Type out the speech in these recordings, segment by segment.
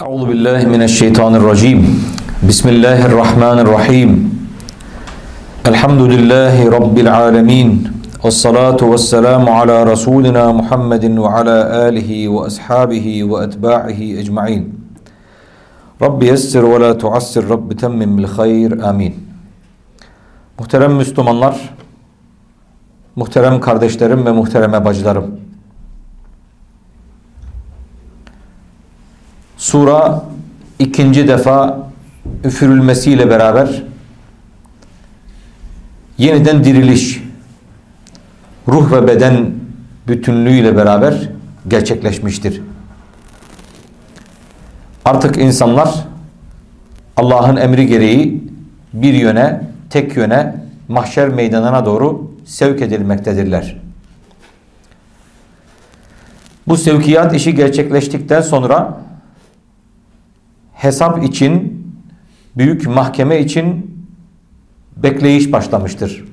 أعوذ بالله من الشيطان الرجيم بسم الله الرحمن الرحيم الحمد لله رب العالمين والصلاة والسلام على رسولنا محمد وعلى آله وأصحابه وأتباعه أجمعين رب يسر ولا تعسر رب تمم بالخير آمين Muhterem Müslümanlar, muhterem kardeşlerim ve muhterem bacılarım. Sura ikinci defa üfürülmesiyle beraber yeniden diriliş, ruh ve beden bütünlüğüyle beraber gerçekleşmiştir. Artık insanlar Allah'ın emri gereği bir yöne, tek yöne mahşer meydanına doğru sevk edilmektedirler. Bu sevkiyat işi gerçekleştikten sonra hesap için, büyük mahkeme için bekleyiş başlamıştır.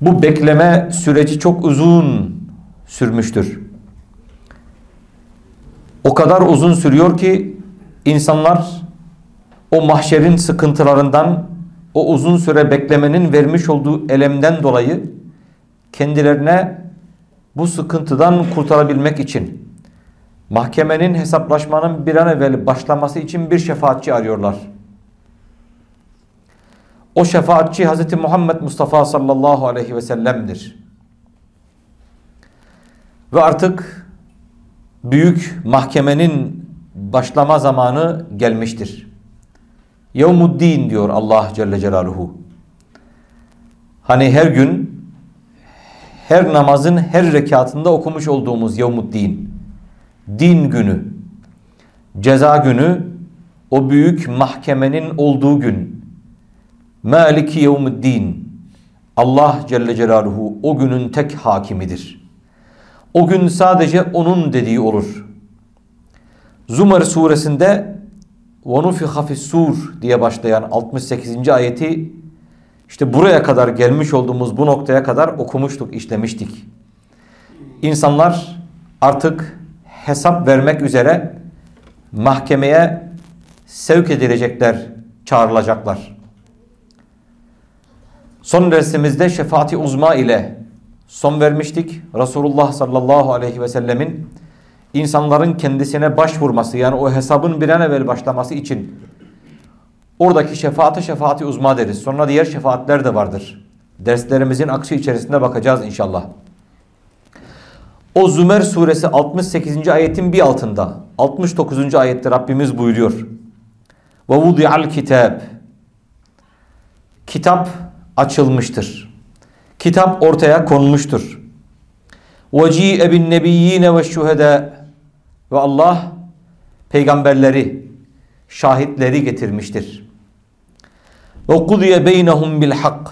Bu bekleme süreci çok uzun sürmüştür. O kadar uzun sürüyor ki insanlar o mahşerin sıkıntılarından, o uzun süre beklemenin vermiş olduğu elemden dolayı kendilerine bu sıkıntıdan kurtarabilmek için mahkemenin hesaplaşmanın bir an evvel başlaması için bir şefaatçi arıyorlar. O şefaatçi Hz. Muhammed Mustafa sallallahu aleyhi ve sellem'dir. Ve artık büyük mahkemenin başlama zamanı gelmiştir. Yevmuddin diyor Allah Celle Celaluhu. Hani her gün her namazın her rekatında okumuş olduğumuz Yevmuddin Din günü, ceza günü, o büyük mahkemenin olduğu gün. Maliki Yevmuddin. Allah Celle Celaluhu o günün tek hakimidir. O gün sadece onun dediği olur. Zumar suresinde وَنُفِخَ فِي sur diye başlayan 68. ayeti işte buraya kadar gelmiş olduğumuz bu noktaya kadar okumuştuk, işlemiştik. İnsanlar artık hesap vermek üzere mahkemeye sevk edilecekler, çağrılacaklar. Son dersimizde şefaati uzma ile son vermiştik. Resulullah sallallahu aleyhi ve sellemin insanların kendisine başvurması yani o hesabın bir an evvel başlaması için oradaki şefaate şefaati uzma deriz. Sonra diğer şefaatler de vardır. Derslerimizin akışı içerisinde bakacağız inşallah. O Zümer suresi 68. ayetin bir altında 69. ayette Rabbimiz buyuruyor. Ve vudi'al kitab. Kitap açılmıştır. Kitap ortaya konmuştur. Ve ci'e bin nebiyyine ve şühede. Ve Allah peygamberleri, şahitleri getirmiştir. Ve kudiye beynehum bil hak.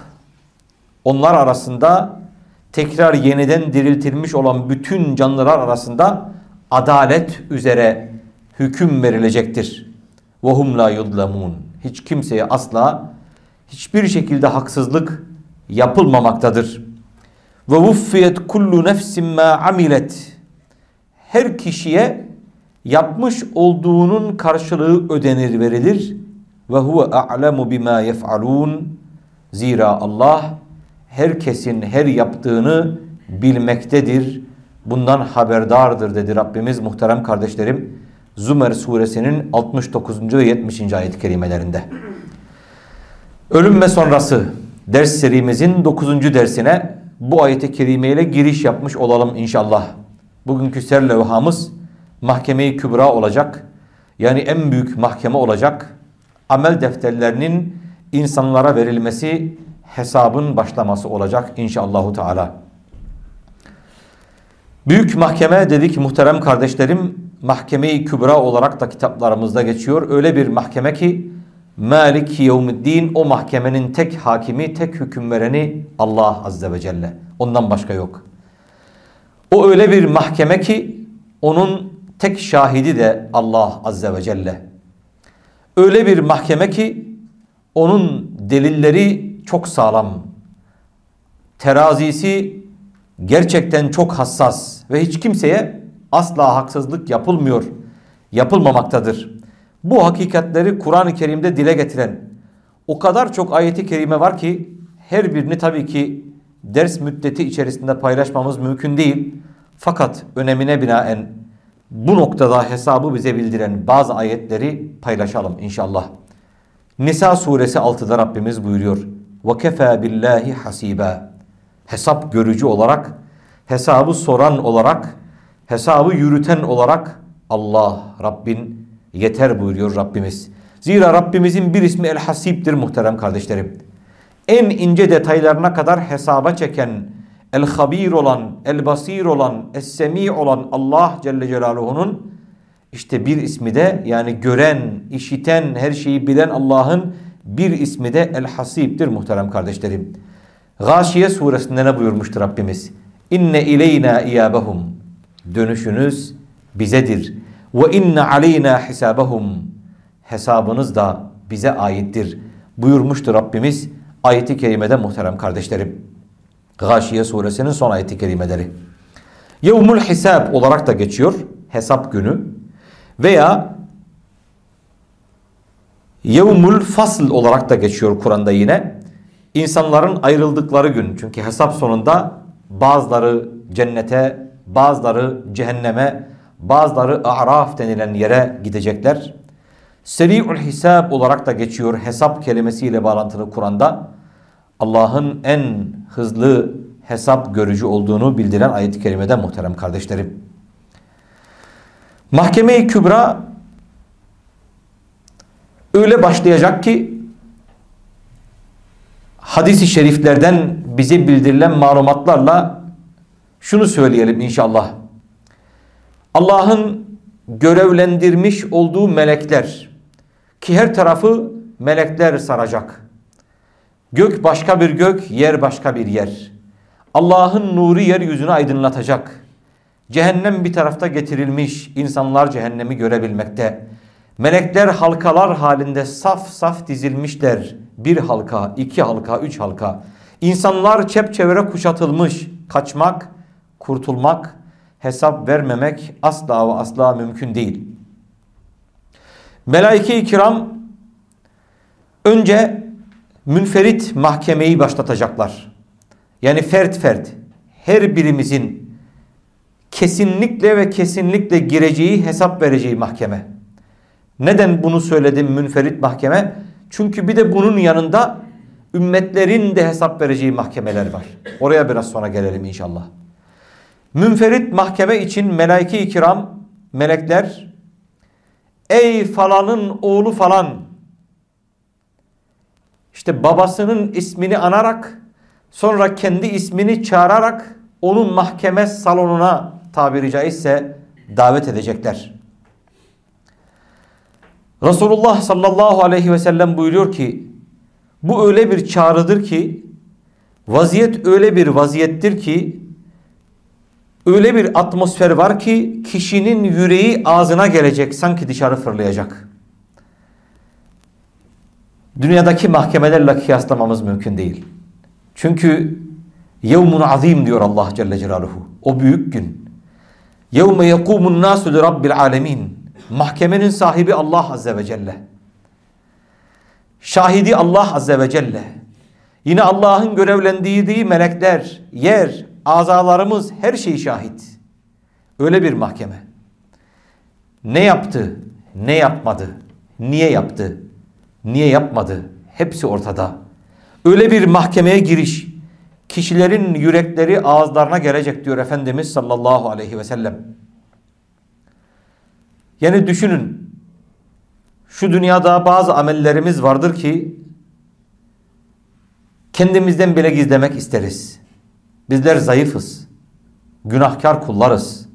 Onlar arasında tekrar yeniden diriltilmiş olan bütün canlılar arasında adalet üzere hüküm verilecektir. وَهُمْ لَا يُظْلَمُونَ Hiç kimseye asla hiçbir şekilde haksızlık yapılmamaktadır. Ve vuffiyet kullu nefsin ma amilet. Her kişiye yapmış olduğunun karşılığı ödenir verilir. Ve huve a'lemu bima yef'alun. Zira Allah herkesin her yaptığını bilmektedir. Bundan haberdardır dedi Rabbimiz muhterem kardeşlerim. Zümer suresinin 69. ve 70. ayet-i kerimelerinde. Ölüm ve sonrası ders serimizin 9. dersine bu ayet-i kerimeyle giriş yapmış olalım inşallah. Bugünkü ser levhamız mahkeme-i kübra olacak. Yani en büyük mahkeme olacak. Amel defterlerinin insanlara verilmesi, hesabın başlaması olacak inşallahu teala. Büyük mahkeme dedik muhterem kardeşlerim mahkeme-i kübra olarak da kitaplarımızda geçiyor. Öyle bir mahkeme ki Malik Yevmiddin o mahkemenin tek hakimi, tek hüküm vereni Allah Azze ve Celle. Ondan başka yok. O öyle bir mahkeme ki onun tek şahidi de Allah Azze ve Celle. Öyle bir mahkeme ki onun delilleri çok sağlam. Terazisi gerçekten çok hassas ve hiç kimseye asla haksızlık yapılmıyor. yapılmamaktadır. Bu hakikatleri Kur'an-ı Kerim'de dile getiren o kadar çok ayeti kerime var ki her birini tabii ki ders müddeti içerisinde paylaşmamız mümkün değil. Fakat önemine binaen bu noktada hesabı bize bildiren bazı ayetleri paylaşalım inşallah. Nisa suresi 6'da Rabbimiz buyuruyor ve kefa billahi hasiba. Hesap görücü olarak, hesabı soran olarak, hesabı yürüten olarak Allah Rabbin yeter buyuruyor Rabbimiz. Zira Rabbimizin bir ismi El Hasib'dir muhterem kardeşlerim. En ince detaylarına kadar hesaba çeken, El Habir olan, El Basir olan, El Semi olan Allah Celle Celaluhu'nun işte bir ismi de yani gören, işiten, her şeyi bilen Allah'ın bir ismi de El-Hasib'dir muhterem kardeşlerim. Gâşiye suresinde ne buyurmuştur Rabbimiz? İnne ileyna iyabahum. Dönüşünüz bizedir. Ve inne aleyna hisabahum. Hesabınız da bize aittir. Buyurmuştur Rabbimiz ayeti kerimede muhterem kardeşlerim. Gâşiye suresinin son ayeti kerimeleri. Yevmul hisab olarak da geçiyor. Hesap günü. Veya Yevmul fasl olarak da geçiyor Kur'an'da yine. İnsanların ayrıldıkları gün. Çünkü hesap sonunda bazıları cennete, bazıları cehenneme, bazıları a'raf denilen yere gidecekler. Seri'ul hisab olarak da geçiyor hesap kelimesiyle bağlantılı Kur'an'da. Allah'ın en hızlı hesap görücü olduğunu bildiren ayet-i kerimede muhterem kardeşlerim. Mahkeme-i Kübra öyle başlayacak ki hadis-i şeriflerden bize bildirilen malumatlarla şunu söyleyelim inşallah. Allah'ın görevlendirmiş olduğu melekler ki her tarafı melekler saracak. Gök başka bir gök, yer başka bir yer. Allah'ın nuru yeryüzünü aydınlatacak. Cehennem bir tarafta getirilmiş, insanlar cehennemi görebilmekte. Melekler halkalar halinde saf saf dizilmişler. Bir halka, iki halka, üç halka. İnsanlar çepçevre kuşatılmış. Kaçmak, kurtulmak, hesap vermemek asla ve asla mümkün değil. Melaike-i kiram önce münferit mahkemeyi başlatacaklar. Yani fert fert her birimizin kesinlikle ve kesinlikle gireceği hesap vereceği mahkeme. Neden bunu söyledim münferit mahkeme? Çünkü bir de bunun yanında ümmetlerin de hesap vereceği mahkemeler var. Oraya biraz sonra gelelim inşallah. Münferit mahkeme için melaike-i kiram, melekler ey falanın oğlu falan işte babasının ismini anarak sonra kendi ismini çağırarak onun mahkeme salonuna tabiri caizse davet edecekler. Resulullah sallallahu aleyhi ve sellem buyuruyor ki bu öyle bir çağrıdır ki vaziyet öyle bir vaziyettir ki öyle bir atmosfer var ki kişinin yüreği ağzına gelecek sanki dışarı fırlayacak. Dünyadaki mahkemelerle kıyaslamamız mümkün değil. Çünkü yevmun azim diyor Allah Celle Celaluhu. O büyük gün. Yevme yekumun nasu li rabbil alemin. Mahkemenin sahibi Allah Azze ve Celle. Şahidi Allah Azze ve Celle. Yine Allah'ın görevlendirdiği melekler, yer, azalarımız her şey şahit. Öyle bir mahkeme. Ne yaptı, ne yapmadı, niye yaptı, niye yapmadı hepsi ortada. Öyle bir mahkemeye giriş kişilerin yürekleri ağızlarına gelecek diyor Efendimiz sallallahu aleyhi ve sellem. Yani düşünün şu dünyada bazı amellerimiz vardır ki kendimizden bile gizlemek isteriz. Bizler zayıfız. Günahkar kullarız.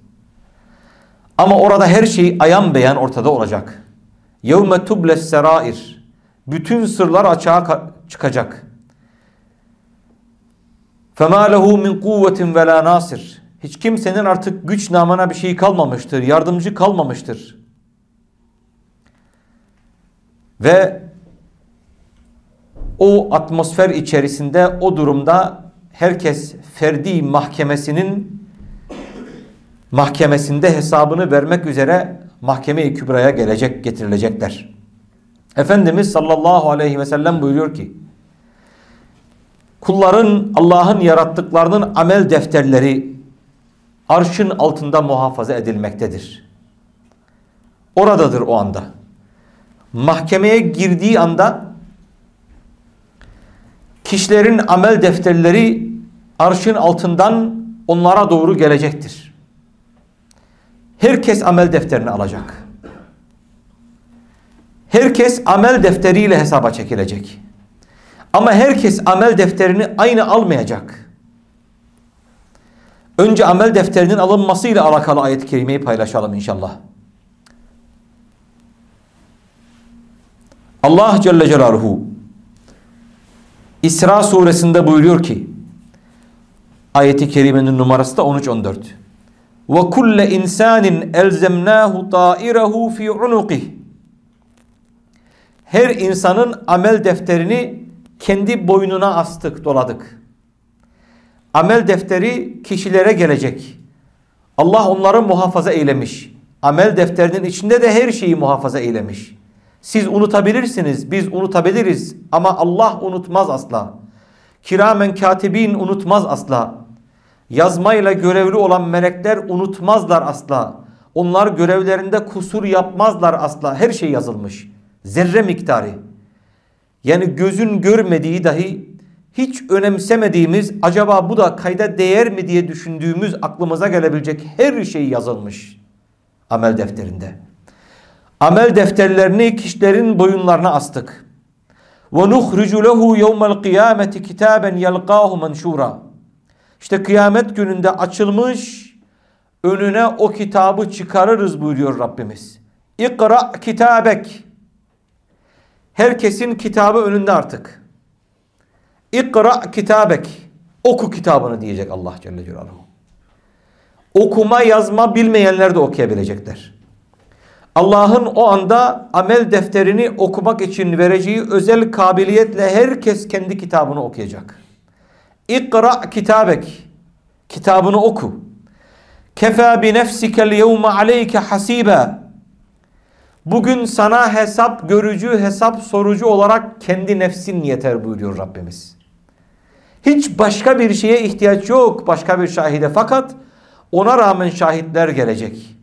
Ama orada her şey ayan beyan ortada olacak. يَوْمَ تُبْلَ السَّرَائِرِ Bütün sırlar açığa çıkacak. فَمَا لَهُ مِنْ قُوَّةٍ وَلَا نَاصِرٍ hiç kimsenin artık güç namına bir şey kalmamıştır. Yardımcı kalmamıştır. Ve o atmosfer içerisinde o durumda herkes ferdi mahkemesinin mahkemesinde hesabını vermek üzere mahkeme-i kübraya gelecek getirilecekler. Efendimiz sallallahu aleyhi ve sellem buyuruyor ki kulların Allah'ın yarattıklarının amel defterleri arşın altında muhafaza edilmektedir. Oradadır o anda. Mahkemeye girdiği anda kişilerin amel defterleri arşın altından onlara doğru gelecektir. Herkes amel defterini alacak. Herkes amel defteriyle hesaba çekilecek. Ama herkes amel defterini aynı almayacak. Önce amel defterinin alınmasıyla alakalı ayet-i kerimeyi paylaşalım inşallah. Allah Celle Celaluhu İsra suresinde buyuruyor ki ayeti kerimenin numarası da 13-14 ve kulle insanin elzemnahu ta'irehu fi unuqih her insanın amel defterini kendi boynuna astık, doladık. Amel defteri kişilere gelecek. Allah onları muhafaza eylemiş. Amel defterinin içinde de her şeyi muhafaza eylemiş. Siz unutabilirsiniz, biz unutabiliriz ama Allah unutmaz asla. Kiramen katibin unutmaz asla. Yazmayla görevli olan melekler unutmazlar asla. Onlar görevlerinde kusur yapmazlar asla. Her şey yazılmış. Zerre miktarı. Yani gözün görmediği dahi hiç önemsemediğimiz acaba bu da kayda değer mi diye düşündüğümüz aklımıza gelebilecek her şey yazılmış amel defterinde. Amel defterlerini kişilerin boyunlarına astık. Nuhricu lehu yevmel kıyameti kitaben yelqahu manşura. İşte kıyamet gününde açılmış önüne o kitabı çıkarırız buyuruyor Rabbimiz. İkra kitabek. Herkesin kitabı önünde artık. İkra kitabek. Oku kitabını diyecek Allah Celle Celaluhu. Okuma yazma bilmeyenler de okuyabilecekler. Allah'ın o anda amel defterini okumak için vereceği özel kabiliyetle herkes kendi kitabını okuyacak. İkra kitabek. Kitabını oku. Kefa bi nefsikel yevme aleyke hasiba. Bugün sana hesap görücü, hesap sorucu olarak kendi nefsin yeter buyuruyor Rabbimiz. Hiç başka bir şeye ihtiyaç yok, başka bir şahide. Fakat ona rağmen şahitler gelecek.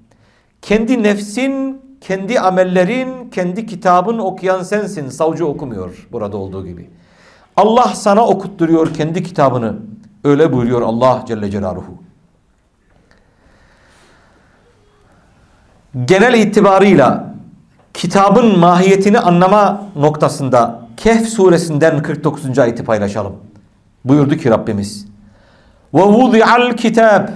Kendi nefsin, kendi amellerin, kendi kitabın okuyan sensin. Savcı okumuyor burada olduğu gibi. Allah sana okutturuyor kendi kitabını. Öyle buyuruyor Allah Celle Celaluhu. Genel itibarıyla kitabın mahiyetini anlama noktasında Kehf suresinden 49. ayeti paylaşalım. Buyurdu ki Rabbimiz. Ve vudi'al kitab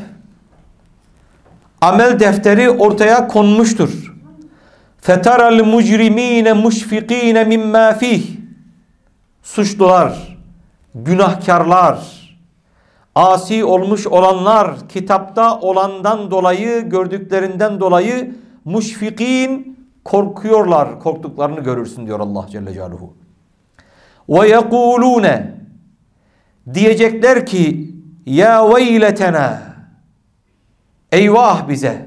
Amel defteri ortaya konmuştur. Fetaral mujrimine muşfikine mimma fih Suçlular, günahkarlar, asi olmuş olanlar kitapta olandan dolayı, gördüklerinden dolayı muşfikin korkuyorlar. Korktuklarını görürsün diyor Allah Celle Celaluhu. Ve yekulune diyecekler ki ya veyletena eyvah bize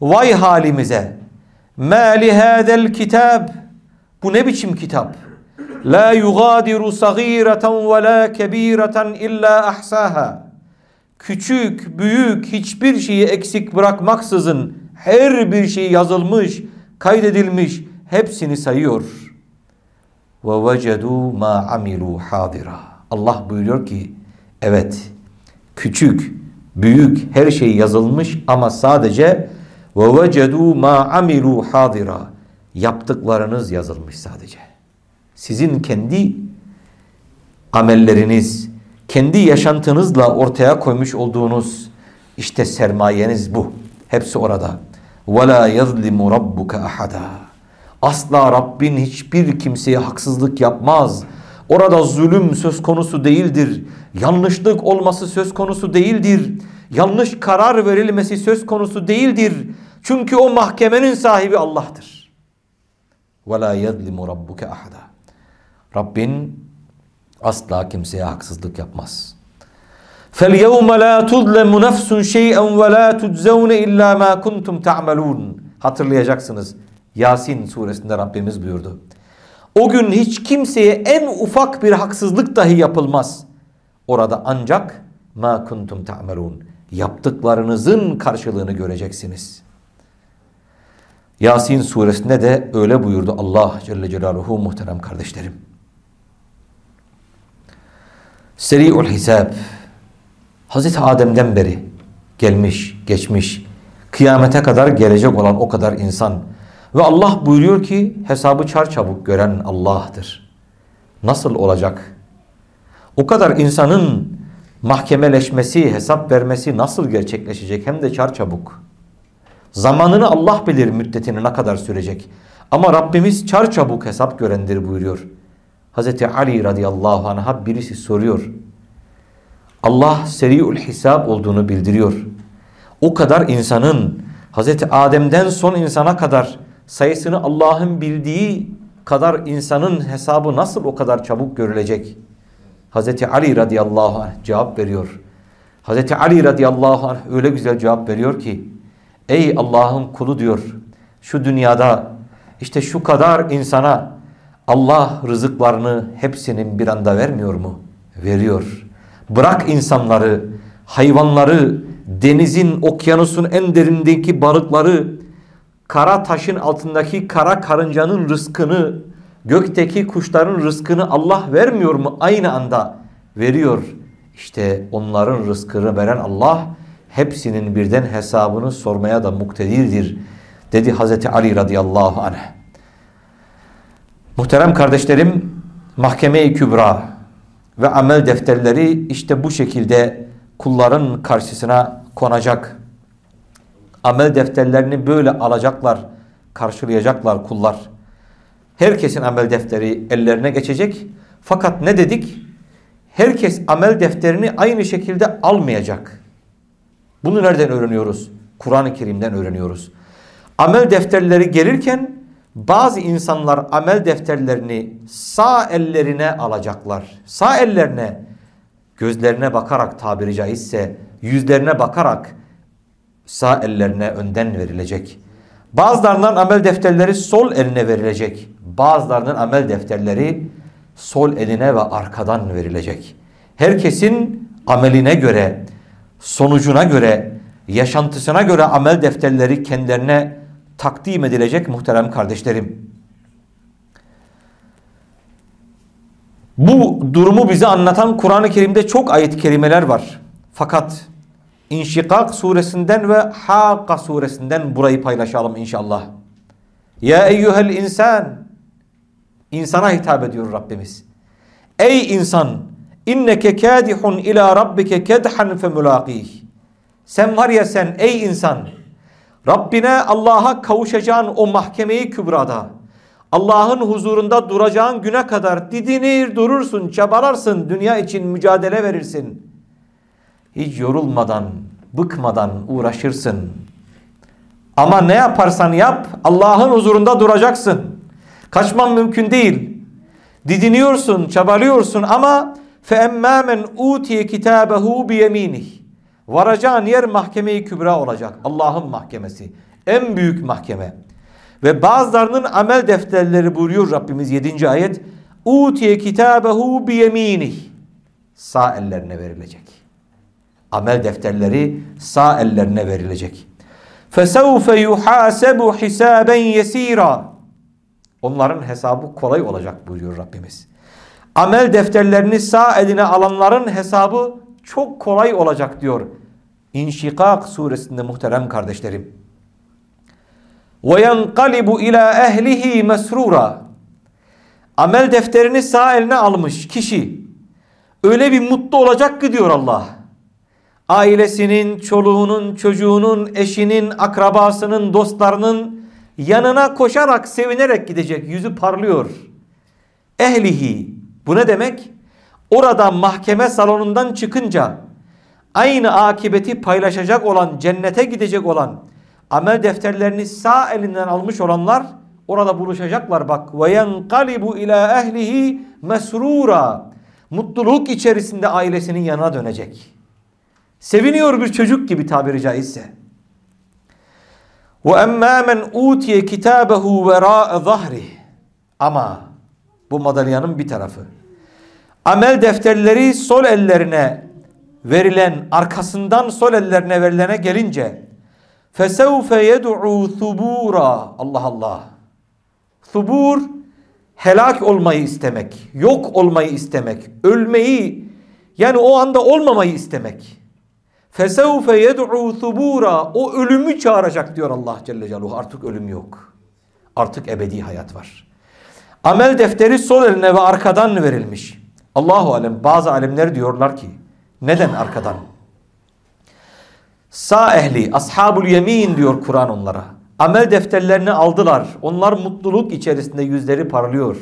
vay halimize ma li hadel kitab. Bu ne biçim kitap? La yugadiru sagireten ve la kebireten illa ahsaha. Küçük büyük hiçbir şeyi eksik bırakmaksızın her bir şey yazılmış kaydedilmiş hepsini sayıyor. Ve vecedu ma amilu hadira Allah buyuruyor ki evet küçük büyük her şey yazılmış ama sadece ve vecedu ma amilu hadira yaptıklarınız yazılmış sadece. Sizin kendi amelleriniz, kendi yaşantınızla ortaya koymuş olduğunuz işte sermayeniz bu. Hepsi orada. وَلَا يَظْلِمُ رَبُّكَ أَحَدًا Asla Rabbin hiçbir kimseye haksızlık yapmaz. Orada zulüm söz konusu değildir. Yanlışlık olması söz konusu değildir. Yanlış karar verilmesi söz konusu değildir. Çünkü o mahkemenin sahibi Allah'tır. وَلَا يَظْلِمُ رَبُّكَ أَحَدًا Rabbin asla kimseye haksızlık yapmaz. فَالْيَوْمَ لَا تُظْلَمُ نَفْسٌ شَيْئًا وَلَا تُجْزَوْنَ إِلَّا مَا كُنْتُمْ تَعْمَلُونَ Hatırlayacaksınız. Yasin suresinde Rabbimiz buyurdu. O gün hiç kimseye en ufak bir haksızlık dahi yapılmaz. Orada ancak ma kuntum ta'melun. Yaptıklarınızın karşılığını göreceksiniz. Yasin suresinde de öyle buyurdu Allah Celle Celaluhu muhterem kardeşlerim. Seri'ul hisab. Hazreti Adem'den beri gelmiş, geçmiş, kıyamete kadar gelecek olan o kadar insan. Ve Allah buyuruyor ki hesabı çarçabuk gören Allah'tır. Nasıl olacak? O kadar insanın mahkemeleşmesi, hesap vermesi nasıl gerçekleşecek hem de çarçabuk. Zamanını Allah bilir müddetini ne kadar sürecek. Ama Rabbimiz çarçabuk hesap görendir buyuruyor. Hazreti Ali radıyallahu anh'a birisi soruyor. Allah seri'ül hisab olduğunu bildiriyor. O kadar insanın Hazreti Adem'den son insana kadar sayısını Allah'ın bildiği kadar insanın hesabı nasıl o kadar çabuk görülecek? Hazreti Ali radıyallahu anh cevap veriyor. Hazreti Ali radıyallahu anh öyle güzel cevap veriyor ki Ey Allah'ın kulu diyor şu dünyada işte şu kadar insana Allah rızıklarını hepsinin bir anda vermiyor mu? Veriyor. Bırak insanları, hayvanları, denizin, okyanusun en derindeki balıkları, kara taşın altındaki kara karıncanın rızkını, gökteki kuşların rızkını Allah vermiyor mu? Aynı anda veriyor. İşte onların rızkını veren Allah hepsinin birden hesabını sormaya da muktedirdir. Dedi Hazreti Ali radıyallahu anh. Muhterem kardeşlerim, Mahkeme-i Kübra ve amel defterleri işte bu şekilde kulların karşısına konacak. Amel defterlerini böyle alacaklar, karşılayacaklar kullar. Herkesin amel defteri ellerine geçecek. Fakat ne dedik? Herkes amel defterini aynı şekilde almayacak. Bunu nereden öğreniyoruz? Kur'an-ı Kerim'den öğreniyoruz. Amel defterleri gelirken bazı insanlar amel defterlerini sağ ellerine alacaklar. Sağ ellerine gözlerine bakarak tabiri caizse yüzlerine bakarak sağ ellerine önden verilecek. Bazılarından amel defterleri sol eline verilecek. Bazılarının amel defterleri sol eline ve arkadan verilecek. Herkesin ameline göre, sonucuna göre, yaşantısına göre amel defterleri kendilerine takdim edilecek muhterem kardeşlerim. Bu durumu bize anlatan Kur'an-ı Kerim'de çok ayet-i kerimeler var. Fakat İnşikak suresinden ve Hakka suresinden burayı paylaşalım inşallah. Ya eyyuhel insan insana hitap ediyor Rabbimiz. Ey insan inneke kadihun ila rabbike kedhan femulaqih. Sen var ya sen ey insan Rabbine Allah'a kavuşacağın o mahkemeyi kübrada Allah'ın huzurunda duracağın güne kadar didinir durursun, çabalarsın, dünya için mücadele verirsin Hiç yorulmadan, bıkmadan uğraşırsın. Ama ne yaparsan yap Allah'ın huzurunda duracaksın. Kaçman mümkün değil. Didiniyorsun, çabalıyorsun ama فَاَمَّا مَنْ اُوْتِيَ كِتَابَهُ بِيَم۪ينِهِ Varacağın yer mahkeme-i kübra olacak. Allah'ın mahkemesi. En büyük mahkeme. Ve bazılarının amel defterleri buyuruyor Rabbimiz 7. ayet. Utiye kitabehu biyeminih. Sağ ellerine verilecek. Amel defterleri sağ ellerine verilecek. Fesevfe yuhasebu hisaben yesira. Onların hesabı kolay olacak buyuruyor Rabbimiz. Amel defterlerini sağ eline alanların hesabı çok kolay olacak diyor. İnşikak suresinde muhterem kardeşlerim. وَيَنْقَلِبُ ila ehlihi mesrura. Amel defterini sağ eline almış kişi öyle bir mutlu olacak ki diyor Allah. Ailesinin, çoluğunun, çocuğunun, eşinin, akrabasının, dostlarının yanına koşarak, sevinerek gidecek. Yüzü parlıyor. Ehlihi. Bu ne demek? Orada mahkeme salonundan çıkınca aynı akibeti paylaşacak olan, cennete gidecek olan, amel defterlerini sağ elinden almış olanlar orada buluşacaklar bak. Ve yenkalibu ila ehlihi mesrura. Mutluluk içerisinde ailesinin yanına dönecek. Seviniyor bir çocuk gibi tabiri caizse. Emmâ men utiye kitâbehu verâ'e zahri. Ama bu madalyanın bir tarafı. Amel defterleri sol ellerine verilen, arkasından sol ellerine verilene gelince fesevfe yed'u thubura. Allah Allah. Thubur helak olmayı istemek, yok olmayı istemek, ölmeyi yani o anda olmamayı istemek. Fesevfe yed'u thubura. O ölümü çağıracak diyor Allah Celle Celaluhu. Artık ölüm yok. Artık ebedi hayat var. Amel defteri sol eline ve arkadan verilmiş. Allahu alem bazı alemler diyorlar ki neden arkadan? Sağ ehli, ashabul yemin diyor Kur'an onlara. Amel defterlerini aldılar. Onlar mutluluk içerisinde yüzleri parlıyor.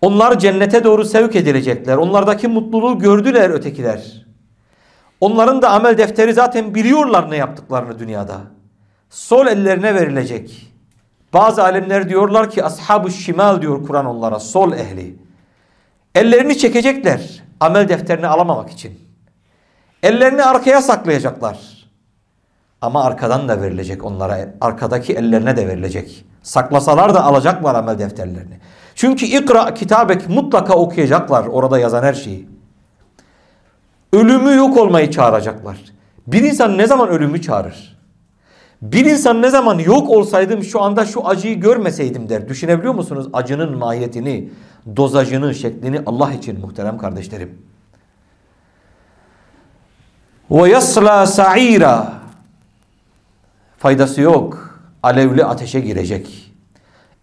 Onlar cennete doğru sevk edilecekler. Onlardaki mutluluğu gördüler ötekiler. Onların da amel defteri zaten biliyorlar ne yaptıklarını dünyada. Sol ellerine verilecek. Bazı alimler diyorlar ki ashab-ı şimal diyor Kur'an onlara sol ehli. Ellerini çekecekler amel defterini alamamak için. Ellerini arkaya saklayacaklar. Ama arkadan da verilecek onlara. Arkadaki ellerine de verilecek. Saklasalar da alacaklar amel defterlerini. Çünkü ikra kitabek mutlaka okuyacaklar orada yazan her şeyi. Ölümü yok olmayı çağıracaklar. Bir insan ne zaman ölümü çağırır? Bir insan ne zaman yok olsaydım şu anda şu acıyı görmeseydim der. Düşünebiliyor musunuz acının mahiyetini, dozajını, şeklini Allah için muhterem kardeşlerim. Yasla sa'ira faydası yok. Alevli ateşe girecek.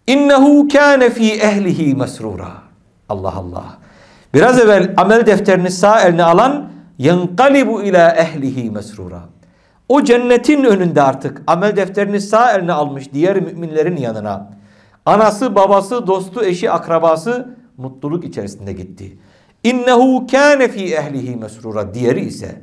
İnnehu kâne fî ehlihi mesrura. Allah Allah. Biraz evvel amel defterini sağ eline alan yenkalibu ila ehlihi mesrura. O cennetin önünde artık amel defterini sağ eline almış diğer müminlerin yanına. Anası, babası, dostu, eşi, akrabası mutluluk içerisinde gitti. İnnehu kâne fî ehlihi mesrura. Diğeri ise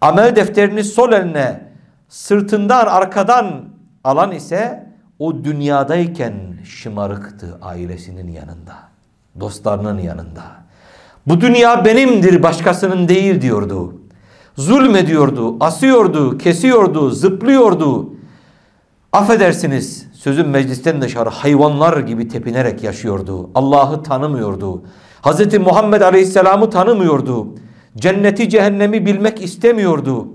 amel defterini sol eline sırtından arkadan alan ise o dünyadayken şımarıktı ailesinin yanında. Dostlarının yanında. Bu dünya benimdir başkasının değil diyordu. Zulmediyordu, asıyordu, kesiyordu, zıplıyordu. Affedersiniz sözün meclisten dışarı hayvanlar gibi tepinerek yaşıyordu. Allah'ı tanımıyordu. Hz. Muhammed Aleyhisselam'ı tanımıyordu. Cenneti cehennemi bilmek istemiyordu.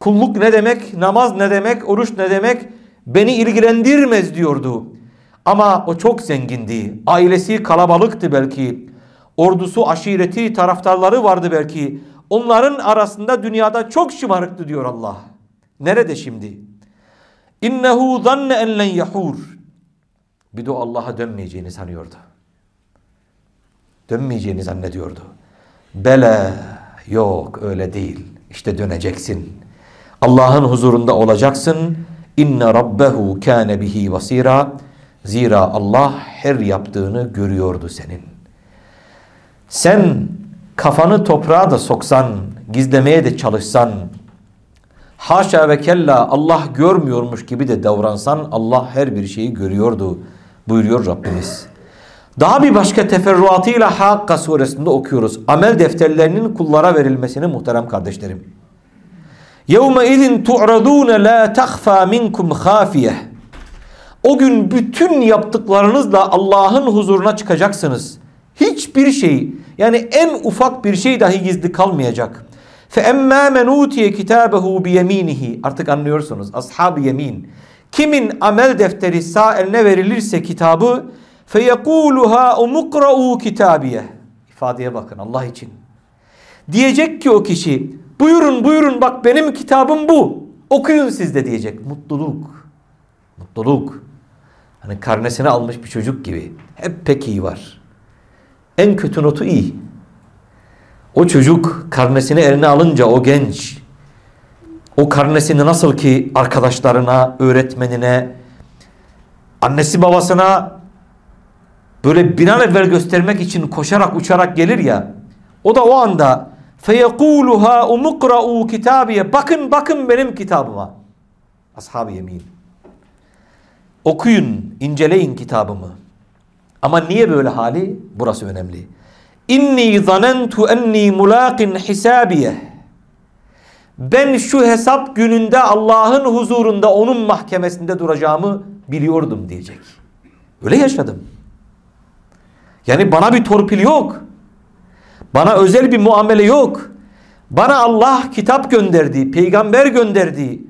Kulluk ne demek, namaz ne demek, oruç ne demek beni ilgilendirmez diyordu. Ama o çok zengindi. Ailesi kalabalıktı belki. Ordusu, aşireti, taraftarları vardı belki. Onların arasında dünyada çok şımarıktı diyor Allah. Nerede şimdi? İnnehu zanne en len yahur. Bir de Allah'a dönmeyeceğini sanıyordu. Dönmeyeceğini zannediyordu. Bele yok öyle değil. İşte döneceksin. Allah'ın huzurunda olacaksın. İnne rabbehu kâne bihi basira. Zira Allah her yaptığını görüyordu senin. Sen kafanı toprağa da soksan, gizlemeye de çalışsan, haşa ve kella Allah görmüyormuş gibi de davransan Allah her bir şeyi görüyordu buyuruyor Rabbimiz. Daha bir başka teferruatıyla Hakka suresinde okuyoruz. Amel defterlerinin kullara verilmesini muhterem kardeşlerim. يَوْمَ اِذٍ تُعْرَضُونَ لَا تَخْفَى مِنْكُمْ خَافِيَةً O gün bütün yaptıklarınızla Allah'ın huzuruna çıkacaksınız. Hiçbir şey yani en ufak bir şey dahi gizli kalmayacak. فَاَمَّا مَنْ اُوْتِيَ كِتَابَهُ بِيَم۪ينِهِ Artık anlıyorsunuz. Ashab-ı yemin. Kimin amel defteri sağ eline verilirse kitabı فَيَقُولُهَا اُمُقْرَؤُوا كِتَابِيَ İfadeye bakın Allah için. Diyecek ki o kişi buyurun buyurun bak benim kitabım bu. Okuyun siz de diyecek. Mutluluk. Mutluluk. Hani karnesini almış bir çocuk gibi. Hep pek iyi var. En kötü notu iyi. O çocuk karnesini eline alınca o genç o karnesini nasıl ki arkadaşlarına, öğretmenine, annesi babasına böyle bir an evvel göstermek için koşarak uçarak gelir ya o da o anda feyekuluha umukra'u kitabiye bakın bakın benim kitabıma. Ashab-ı yemin okuyun inceleyin kitabımı ama niye böyle hali burası önemli inni zanentu enni mulaqin hisabiye ben şu hesap gününde Allah'ın huzurunda onun mahkemesinde duracağımı biliyordum diyecek. Öyle yaşadım. Yani bana bir torpil yok. Bana özel bir muamele yok. Bana Allah kitap gönderdi, peygamber gönderdi.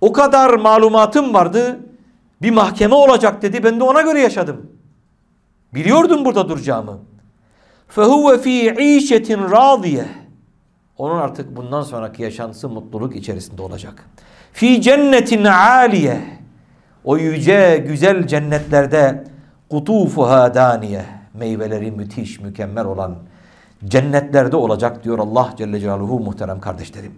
O kadar malumatım vardı. Bir mahkeme olacak dedi. Ben de ona göre yaşadım. Biliyordum burada duracağımı. فَهُوَ ف۪ي عِيشَةٍ رَاضِيَةٍ Onun artık bundan sonraki yaşantısı mutluluk içerisinde olacak. Fi cennetin aliye. O yüce güzel cennetlerde kutufuha daniye. Meyveleri müthiş, mükemmel olan cennetlerde olacak diyor Allah Celle Celaluhu muhterem kardeşlerim.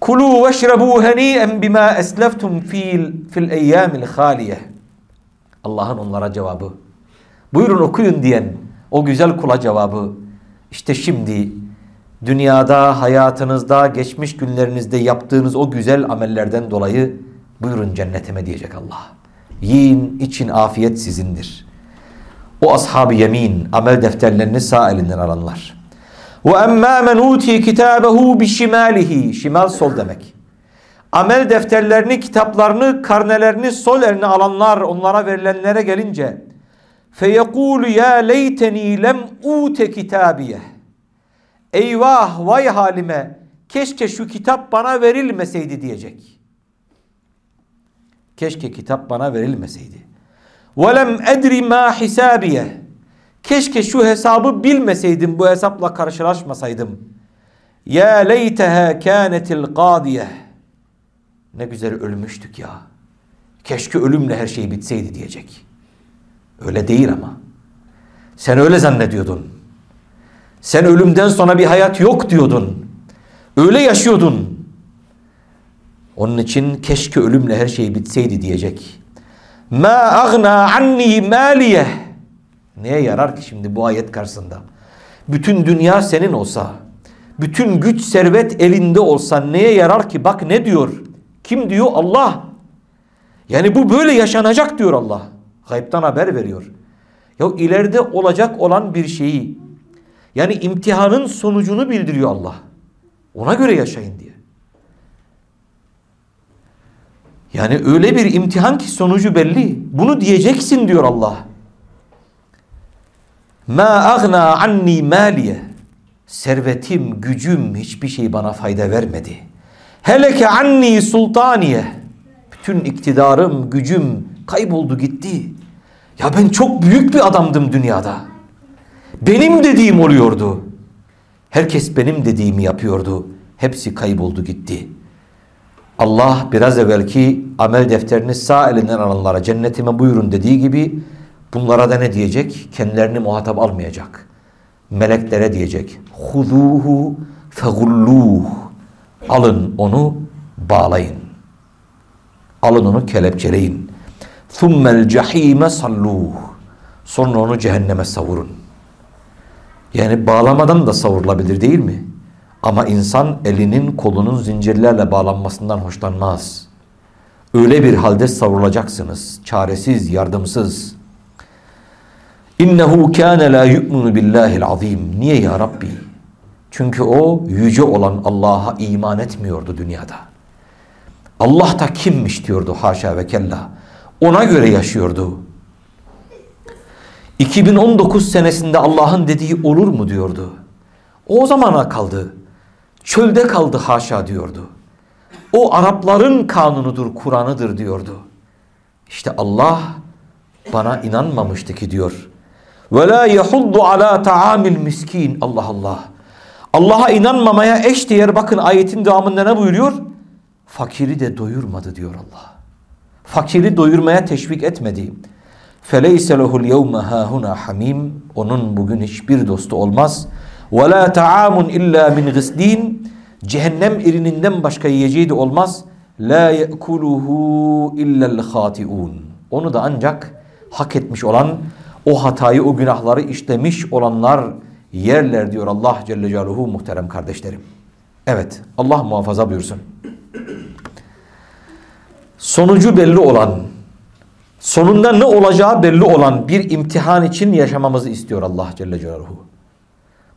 Kulu veşrebu heni'en bima esleftum fil fil eyyamil haliye. Allah'ın onlara cevabı. Buyurun okuyun diyen o güzel kula cevabı. İşte şimdi dünyada, hayatınızda, geçmiş günlerinizde yaptığınız o güzel amellerden dolayı buyurun cennetime diyecek Allah. Yiyin, için afiyet sizindir. O ashab-ı yemin amel defterlerini sağ elinden alanlar. Emmâ men utiye kitâbehu bişimâlihi. Şimal sol demek. Amel defterlerini, kitaplarını, karnelerini sol eline alanlar, onlara verilenlere gelince feyekulu ya leyteni lem ute kitabiye. Eyvah vay halime keşke şu kitap bana verilmeseydi diyecek. Keşke kitap bana verilmeseydi. Ve lem edri ma hisabiye. Keşke şu hesabı bilmeseydim bu hesapla karşılaşmasaydım. Ya leyteha kanetil qadiye. Ne güzel ölmüştük ya. Keşke ölümle her şey bitseydi diyecek.'' Öyle değil ama. Sen öyle zannediyordun. Sen ölümden sonra bir hayat yok diyordun. Öyle yaşıyordun. Onun için keşke ölümle her şey bitseydi diyecek. Ma agna anni maliye. Neye yarar ki şimdi bu ayet karşısında? Bütün dünya senin olsa, bütün güç servet elinde olsa neye yarar ki? Bak ne diyor? Kim diyor? Allah. Yani bu böyle yaşanacak diyor Allah. Gaybtan haber veriyor. Ya ileride olacak olan bir şeyi yani imtihanın sonucunu bildiriyor Allah. Ona göre yaşayın diye. Yani öyle bir imtihan ki sonucu belli. Bunu diyeceksin diyor Allah. Ma agna anni maliye. Servetim, gücüm hiçbir şey bana fayda vermedi. Heleke anni sultaniye. Bütün iktidarım, gücüm kayboldu gitti. Ya ben çok büyük bir adamdım dünyada. Benim dediğim oluyordu. Herkes benim dediğimi yapıyordu. Hepsi kayboldu gitti. Allah biraz evvelki amel defterini sağ elinden alanlara cennetime buyurun dediği gibi bunlara da ne diyecek? Kendilerini muhatap almayacak. Meleklere diyecek. Huzuhu fegulluh. Alın onu bağlayın. Alın onu kelepçeleyin. Thummel cehime salluh. Sonra onu cehenneme savurun. Yani bağlamadan da savurulabilir değil mi? Ama insan elinin kolunun zincirlerle bağlanmasından hoşlanmaz. Öyle bir halde savrulacaksınız. Çaresiz, yardımsız. İnnehu kâne lâ yu'minu billâhil azîm. Niye ya Rabbi? Çünkü o yüce olan Allah'a iman etmiyordu dünyada. Allah da kimmiş diyordu haşa ve kella. Ona göre yaşıyordu. 2019 senesinde Allah'ın dediği olur mu diyordu. O zamana kaldı. Çölde kaldı haşa diyordu. O Arapların kanunudur, Kur'an'ıdır diyordu. İşte Allah bana inanmamıştı ki diyor. Ve la yahuddu ala ta'amil miskin. Allah Allah. Allah'a inanmamaya eş değer bakın ayetin devamında ne buyuruyor? Fakiri de doyurmadı diyor Allah Fakiri doyurmaya teşvik etmedi. فَلَيْسَ لَهُ الْيَوْمَ هَاهُنَا hamim. Onun bugün hiçbir dostu olmaz. وَلَا تَعَامٌ اِلَّا مِنْ غِسْلِينَ Cehennem irininden başka yiyeceği de olmaz. لَا يَأْكُلُهُ اِلَّا الْخَاتِئُونَ Onu da ancak hak etmiş olan, o hatayı, o günahları işlemiş olanlar yerler diyor Allah Celle Celaluhu muhterem kardeşlerim. Evet, Allah muhafaza buyursun. Sonucu belli olan, sonunda ne olacağı belli olan bir imtihan için yaşamamızı istiyor Allah Celle Celaluhu.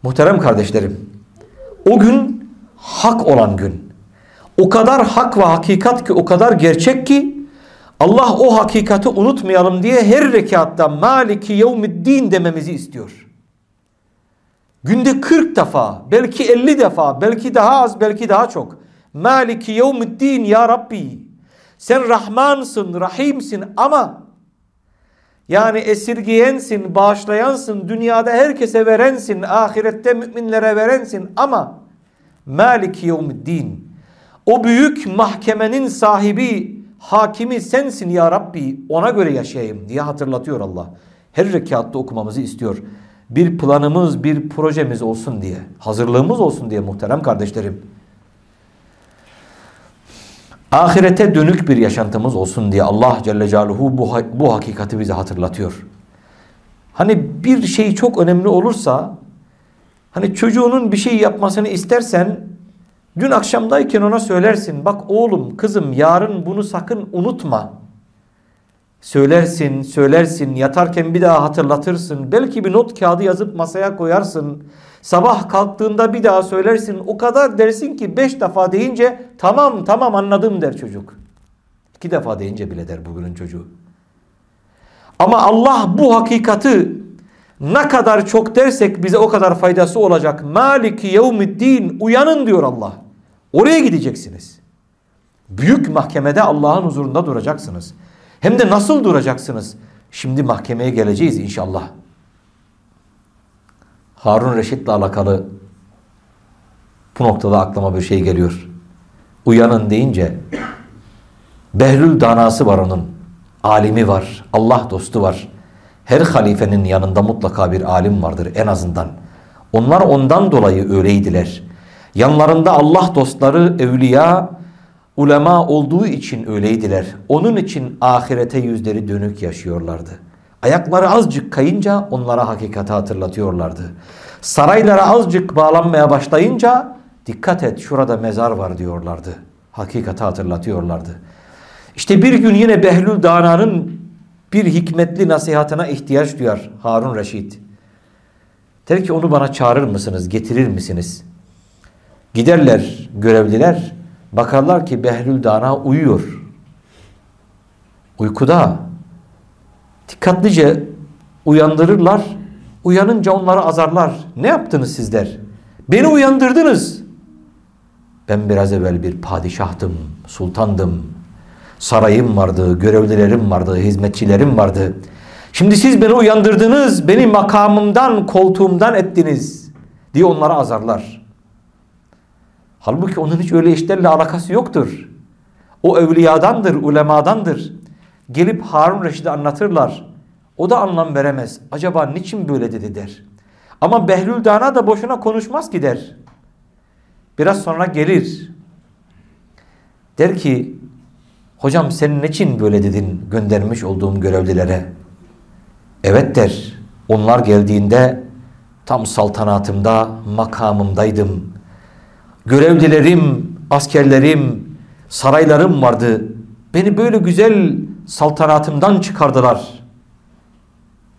Muhterem kardeşlerim, o gün hak olan gün, o kadar hak ve hakikat ki o kadar gerçek ki Allah o hakikati unutmayalım diye her rekatta Maliki yevmiddin dememizi istiyor. Günde 40 defa, belki 50 defa, belki daha az, belki daha çok. Maliki yevmiddin ya Rabbi. Sen Rahmansın, Rahimsin ama yani esirgiyensin, bağışlayansın, dünyada herkese verensin, ahirette müminlere verensin ama Maliki yevmiddin. O büyük mahkemenin sahibi, hakimi sensin ya Rabbi. Ona göre yaşayayım diye hatırlatıyor Allah. Her rekatta okumamızı istiyor. Bir planımız, bir projemiz olsun diye. Hazırlığımız olsun diye muhterem kardeşlerim. Ahirete dönük bir yaşantımız olsun diye Allah Celle Celaluhu bu, bu hakikati bize hatırlatıyor. Hani bir şey çok önemli olursa hani çocuğunun bir şey yapmasını istersen dün akşamdayken ona söylersin. Bak oğlum kızım yarın bunu sakın unutma. Söylersin, söylersin, yatarken bir daha hatırlatırsın. Belki bir not kağıdı yazıp masaya koyarsın. Sabah kalktığında bir daha söylersin. O kadar dersin ki beş defa deyince tamam tamam anladım der çocuk. İki defa deyince bile der bugünün çocuğu. Ama Allah bu hakikati ne kadar çok dersek bize o kadar faydası olacak. Maliki yevmiddin uyanın diyor Allah. Oraya gideceksiniz. Büyük mahkemede Allah'ın huzurunda duracaksınız. Hem de nasıl duracaksınız? Şimdi mahkemeye geleceğiz inşallah. Harun Reşit'le alakalı bu noktada aklıma bir şey geliyor. Uyanın deyince Behlül danası var onun. Alimi var. Allah dostu var. Her halifenin yanında mutlaka bir alim vardır en azından. Onlar ondan dolayı öyleydiler. Yanlarında Allah dostları, evliya, ulema olduğu için öyleydiler. Onun için ahirete yüzleri dönük yaşıyorlardı. Ayakları azıcık kayınca onlara hakikati hatırlatıyorlardı. Saraylara azıcık bağlanmaya başlayınca dikkat et şurada mezar var diyorlardı. Hakikati hatırlatıyorlardı. İşte bir gün yine Behlül Dana'nın bir hikmetli nasihatına ihtiyaç duyar Harun Reşit. Der ki onu bana çağırır mısınız, getirir misiniz? Giderler görevliler, bakarlar ki Behlül Dana uyuyor. Uykuda. Dikkatlice uyandırırlar. Uyanınca onları azarlar. Ne yaptınız sizler? Beni uyandırdınız. Ben biraz evvel bir padişahtım, sultandım. Sarayım vardı, görevlilerim vardı, hizmetçilerim vardı. Şimdi siz beni uyandırdınız, beni makamımdan, koltuğumdan ettiniz diye onları azarlar. Halbuki onun hiç öyle işlerle alakası yoktur. O evliyadandır, ulemadandır. Gelip Harun Reşid'e anlatırlar. O da anlam veremez. Acaba niçin böyle dedi der. Ama Behlül Dana da boşuna konuşmaz ki der. Biraz sonra gelir. Der ki hocam sen niçin böyle dedin göndermiş olduğum görevlilere? Evet der. Onlar geldiğinde tam saltanatımda makamımdaydım. Görevlilerim, askerlerim, saraylarım vardı. Beni böyle güzel saltanatımdan çıkardılar.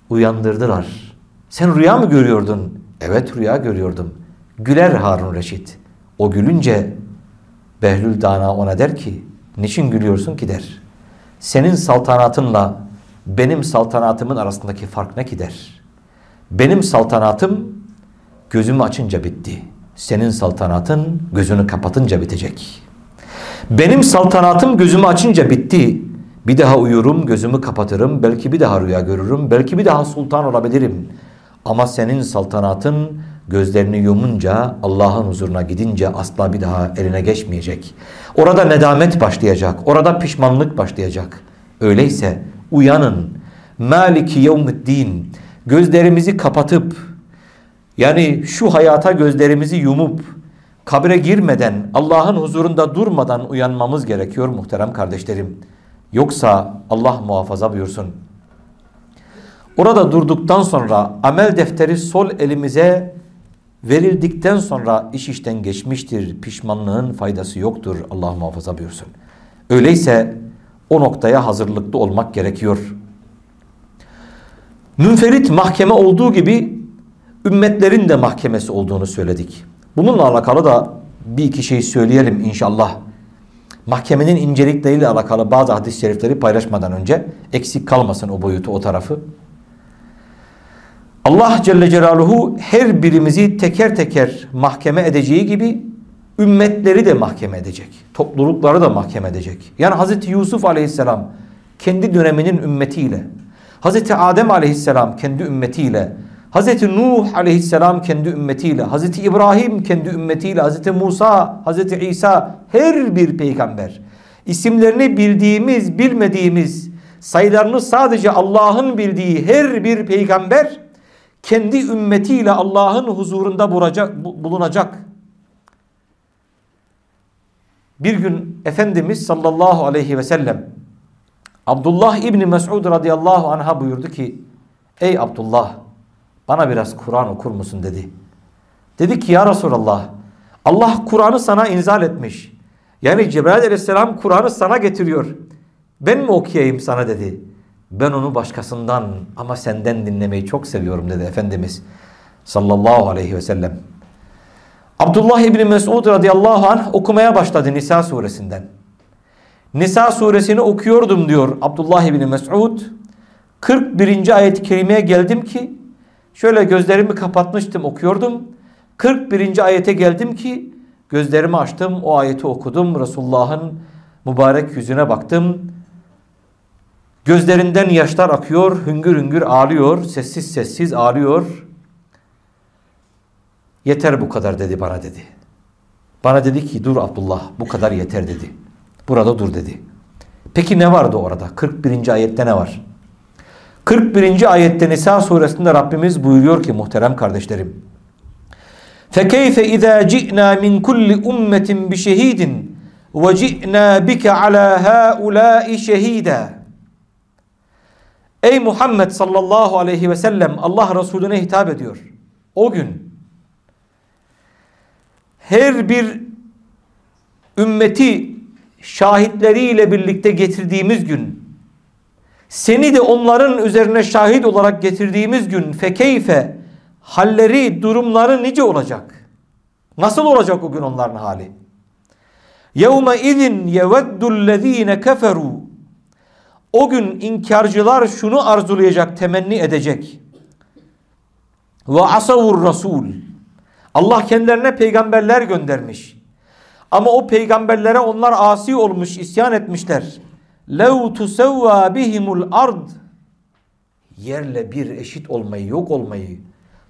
Uyandırdılar. Sen rüya mı görüyordun? Evet rüya görüyordum. Güler Harun Reşit. O gülünce Behlül Dana ona der ki niçin gülüyorsun ki der. Senin saltanatınla benim saltanatımın arasındaki fark ne ki der. Benim saltanatım gözümü açınca bitti. Senin saltanatın gözünü kapatınca bitecek. Benim saltanatım gözümü açınca bitti. Bir daha uyurum, gözümü kapatırım, belki bir daha rüya görürüm, belki bir daha sultan olabilirim. Ama senin saltanatın gözlerini yumunca, Allah'ın huzuruna gidince asla bir daha eline geçmeyecek. Orada nedamet başlayacak, orada pişmanlık başlayacak. Öyleyse uyanın. Maliki yevmiddin. Gözlerimizi kapatıp, yani şu hayata gözlerimizi yumup, kabre girmeden, Allah'ın huzurunda durmadan uyanmamız gerekiyor muhterem kardeşlerim. Yoksa Allah muhafaza buyursun. Orada durduktan sonra amel defteri sol elimize verildikten sonra iş işten geçmiştir. Pişmanlığın faydası yoktur. Allah muhafaza buyursun. Öyleyse o noktaya hazırlıklı olmak gerekiyor. Münferit mahkeme olduğu gibi ümmetlerin de mahkemesi olduğunu söyledik. Bununla alakalı da bir iki şey söyleyelim inşallah. Mahkemenin incelikleriyle alakalı bazı hadis-i şerifleri paylaşmadan önce eksik kalmasın o boyutu o tarafı. Allah Celle Celaluhu her birimizi teker teker mahkeme edeceği gibi ümmetleri de mahkeme edecek. Toplulukları da mahkeme edecek. Yani Hazreti Yusuf Aleyhisselam kendi döneminin ümmetiyle, Hazreti Adem Aleyhisselam kendi ümmetiyle, Hazreti Nuh Aleyhisselam kendi ümmetiyle, Hazreti İbrahim kendi ümmetiyle, Hazreti Musa, Hazreti İsa her bir peygamber isimlerini bildiğimiz, bilmediğimiz, sayılarını sadece Allah'ın bildiği her bir peygamber kendi ümmetiyle Allah'ın huzurunda bulunacak. Bir gün Efendimiz sallallahu aleyhi ve sellem Abdullah İbni Mes'ud radıyallahu anh'a buyurdu ki Ey Abdullah bana biraz Kur'an okur musun dedi. Dedi ki ya Resulallah Allah Kur'an'ı sana inzal etmiş. Yani Cebrail aleyhisselam Kur'an'ı sana getiriyor. Ben mi okuyayım sana dedi. Ben onu başkasından ama senden dinlemeyi çok seviyorum dedi Efendimiz sallallahu aleyhi ve sellem. Abdullah İbni Mesud radıyallahu anh okumaya başladı Nisa suresinden. Nisa suresini okuyordum diyor Abdullah İbni Mesud. 41. ayet-i kerimeye geldim ki şöyle gözlerimi kapatmıştım okuyordum. 41. ayete geldim ki gözlerimi açtım o ayeti okudum. Resulullah'ın mübarek yüzüne baktım. Gözlerinden yaşlar akıyor, hüngür hüngür ağlıyor, sessiz sessiz ağlıyor. Yeter bu kadar dedi bana dedi. Bana dedi ki dur Abdullah bu kadar yeter dedi. Burada dur dedi. Peki ne vardı orada? 41. ayette ne var? 41. ayette Nisa suresinde Rabbimiz buyuruyor ki muhterem kardeşlerim. فَكَيْفَ اِذَا جِئْنَا مِنْ كُلِّ اُمَّةٍ بِشَهِيدٍ وَجِئْنَا بِكَ عَلَى هَؤُلَاءِ شَهِيدًا Ey Muhammed sallallahu aleyhi ve sellem Allah Resulüne hitap ediyor. O gün her bir ümmeti şahitleriyle birlikte getirdiğimiz gün seni de onların üzerine şahit olarak getirdiğimiz gün fekeyfe halleri durumları nice olacak. Nasıl olacak o gün onların hali? Yevme izin yeveddullezine keferu. O gün inkarcılar şunu arzulayacak, temenni edecek. Ve asavur rasul. Allah kendilerine peygamberler göndermiş. Ama o peygamberlere onlar asi olmuş, isyan etmişler lev tusevva bihimul ard yerle bir eşit olmayı, yok olmayı,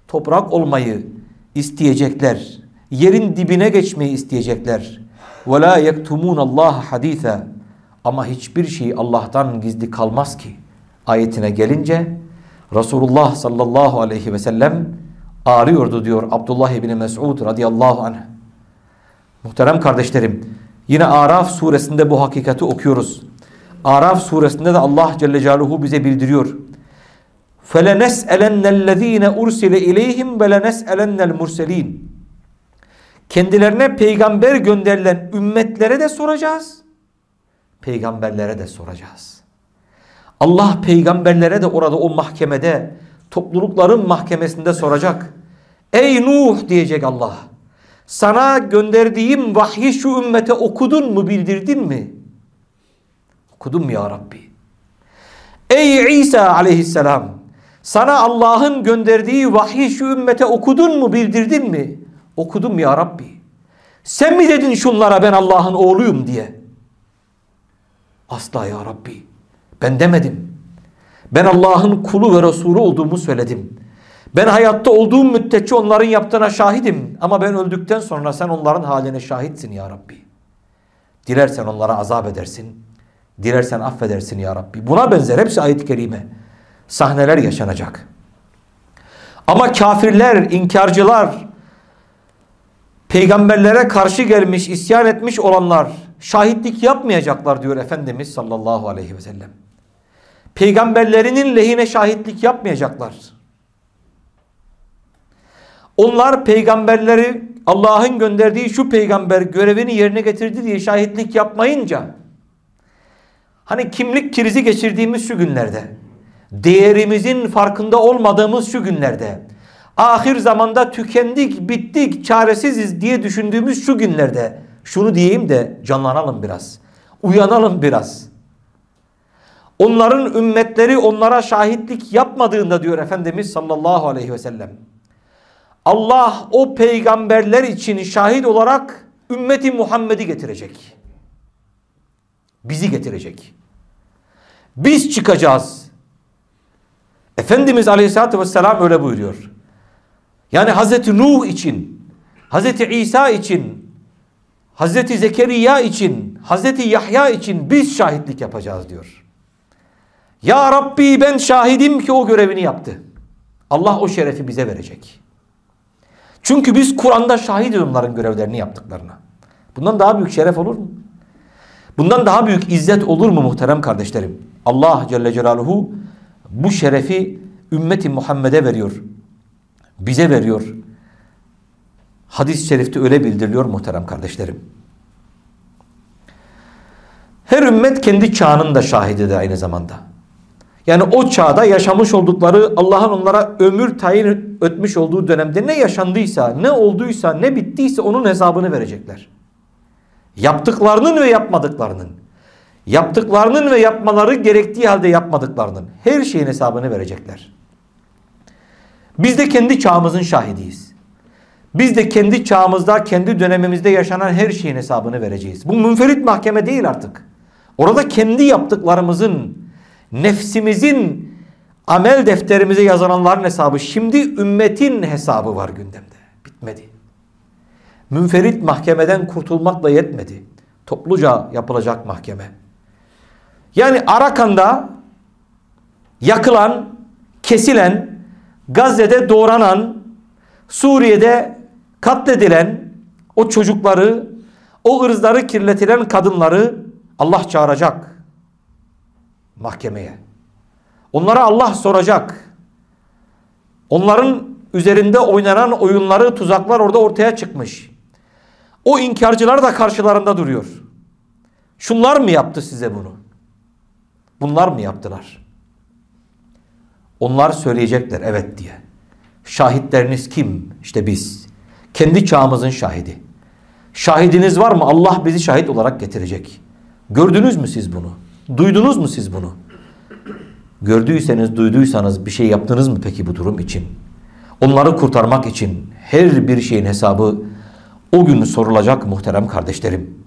toprak olmayı isteyecekler. Yerin dibine geçmeyi isteyecekler. Ve la yektumun Allah hadise. Ama hiçbir şey Allah'tan gizli kalmaz ki. Ayetine gelince Resulullah sallallahu aleyhi ve sellem ağrıyordu diyor Abdullah ibn Mes'ud radıyallahu anh. Muhterem kardeşlerim yine Araf suresinde bu hakikati okuyoruz. Araf suresinde de Allah Celle Celaluhu bize bildiriyor. فَلَنَسْأَلَنَّ الَّذ۪ينَ اُرْسِلَ اِلَيْهِمْ وَلَنَسْأَلَنَّ الْمُرْسَل۪ينَ Kendilerine peygamber gönderilen ümmetlere de soracağız. Peygamberlere de soracağız. Allah peygamberlere de orada o mahkemede toplulukların mahkemesinde soracak. Ey Nuh diyecek Allah. Sana gönderdiğim vahyi şu ümmete okudun mu bildirdin mi? Okudum ya Rabbi. Ey İsa aleyhisselam. Sana Allah'ın gönderdiği vahyi şu ümmete okudun mu bildirdin mi? Okudum ya Rabbi. Sen mi dedin şunlara ben Allah'ın oğluyum diye? Asla ya Rabbi. Ben demedim. Ben Allah'ın kulu ve Resulü olduğumu söyledim. Ben hayatta olduğum müddetçe onların yaptığına şahidim. Ama ben öldükten sonra sen onların haline şahitsin ya Rabbi. Dilersen onlara azap edersin. Dilersen affedersin ya Rabbi. Buna benzer hepsi ayet-i kerime. Sahneler yaşanacak. Ama kafirler, inkarcılar, peygamberlere karşı gelmiş, isyan etmiş olanlar şahitlik yapmayacaklar diyor Efendimiz sallallahu aleyhi ve sellem. Peygamberlerinin lehine şahitlik yapmayacaklar. Onlar peygamberleri Allah'ın gönderdiği şu peygamber görevini yerine getirdi diye şahitlik yapmayınca hani kimlik krizi geçirdiğimiz şu günlerde değerimizin farkında olmadığımız şu günlerde ahir zamanda tükendik bittik çaresiziz diye düşündüğümüz şu günlerde şunu diyeyim de canlanalım biraz. Uyanalım biraz. Onların ümmetleri onlara şahitlik yapmadığında diyor Efendimiz sallallahu aleyhi ve sellem. Allah o peygamberler için şahit olarak ümmeti Muhammed'i getirecek. Bizi getirecek. Biz çıkacağız. Efendimiz Aleyhisselatü Vesselam öyle buyuruyor. Yani Hazreti Nuh için, Hazreti İsa için, Hazreti Zekeriya için, Hazreti Yahya için biz şahitlik yapacağız diyor. Ya Rabbi ben şahidim ki o görevini yaptı. Allah o şerefi bize verecek. Çünkü biz Kur'an'da şahit onların görevlerini yaptıklarına. Bundan daha büyük şeref olur mu? Bundan daha büyük izzet olur mu muhterem kardeşlerim? Allah Celle Celaluhu bu şerefi ümmeti Muhammed'e veriyor. Bize veriyor. Hadis-i şerifte öyle bildiriliyor muhterem kardeşlerim. Her ümmet kendi çağının da şahididir aynı zamanda. Yani o çağda yaşamış oldukları Allah'ın onlara ömür tayin etmiş olduğu dönemde ne yaşandıysa, ne olduysa, ne bittiyse onun hesabını verecekler. Yaptıklarının ve yapmadıklarının. Yaptıklarının ve yapmaları gerektiği halde yapmadıklarının. Her şeyin hesabını verecekler. Biz de kendi çağımızın şahidiyiz. Biz de kendi çağımızda, kendi dönemimizde yaşanan her şeyin hesabını vereceğiz. Bu münferit mahkeme değil artık. Orada kendi yaptıklarımızın, nefsimizin amel defterimize yazılanların hesabı. Şimdi ümmetin hesabı var gündemde. Bitmedi. Münferit mahkemeden kurtulmakla yetmedi. Topluca yapılacak mahkeme. Yani Arakan'da yakılan, kesilen, Gazze'de doğranan, Suriye'de katledilen o çocukları, o ırzları kirletilen kadınları Allah çağıracak mahkemeye. Onlara Allah soracak. Onların üzerinde oynanan oyunları, tuzaklar orada ortaya çıkmış. O inkarcılar da karşılarında duruyor. Şunlar mı yaptı size bunu? Bunlar mı yaptılar? Onlar söyleyecekler evet diye. Şahitleriniz kim? İşte biz. Kendi çağımızın şahidi. Şahidiniz var mı? Allah bizi şahit olarak getirecek. Gördünüz mü siz bunu? Duydunuz mu siz bunu? Gördüyseniz, duyduysanız bir şey yaptınız mı peki bu durum için? Onları kurtarmak için her bir şeyin hesabı o gün sorulacak muhterem kardeşlerim.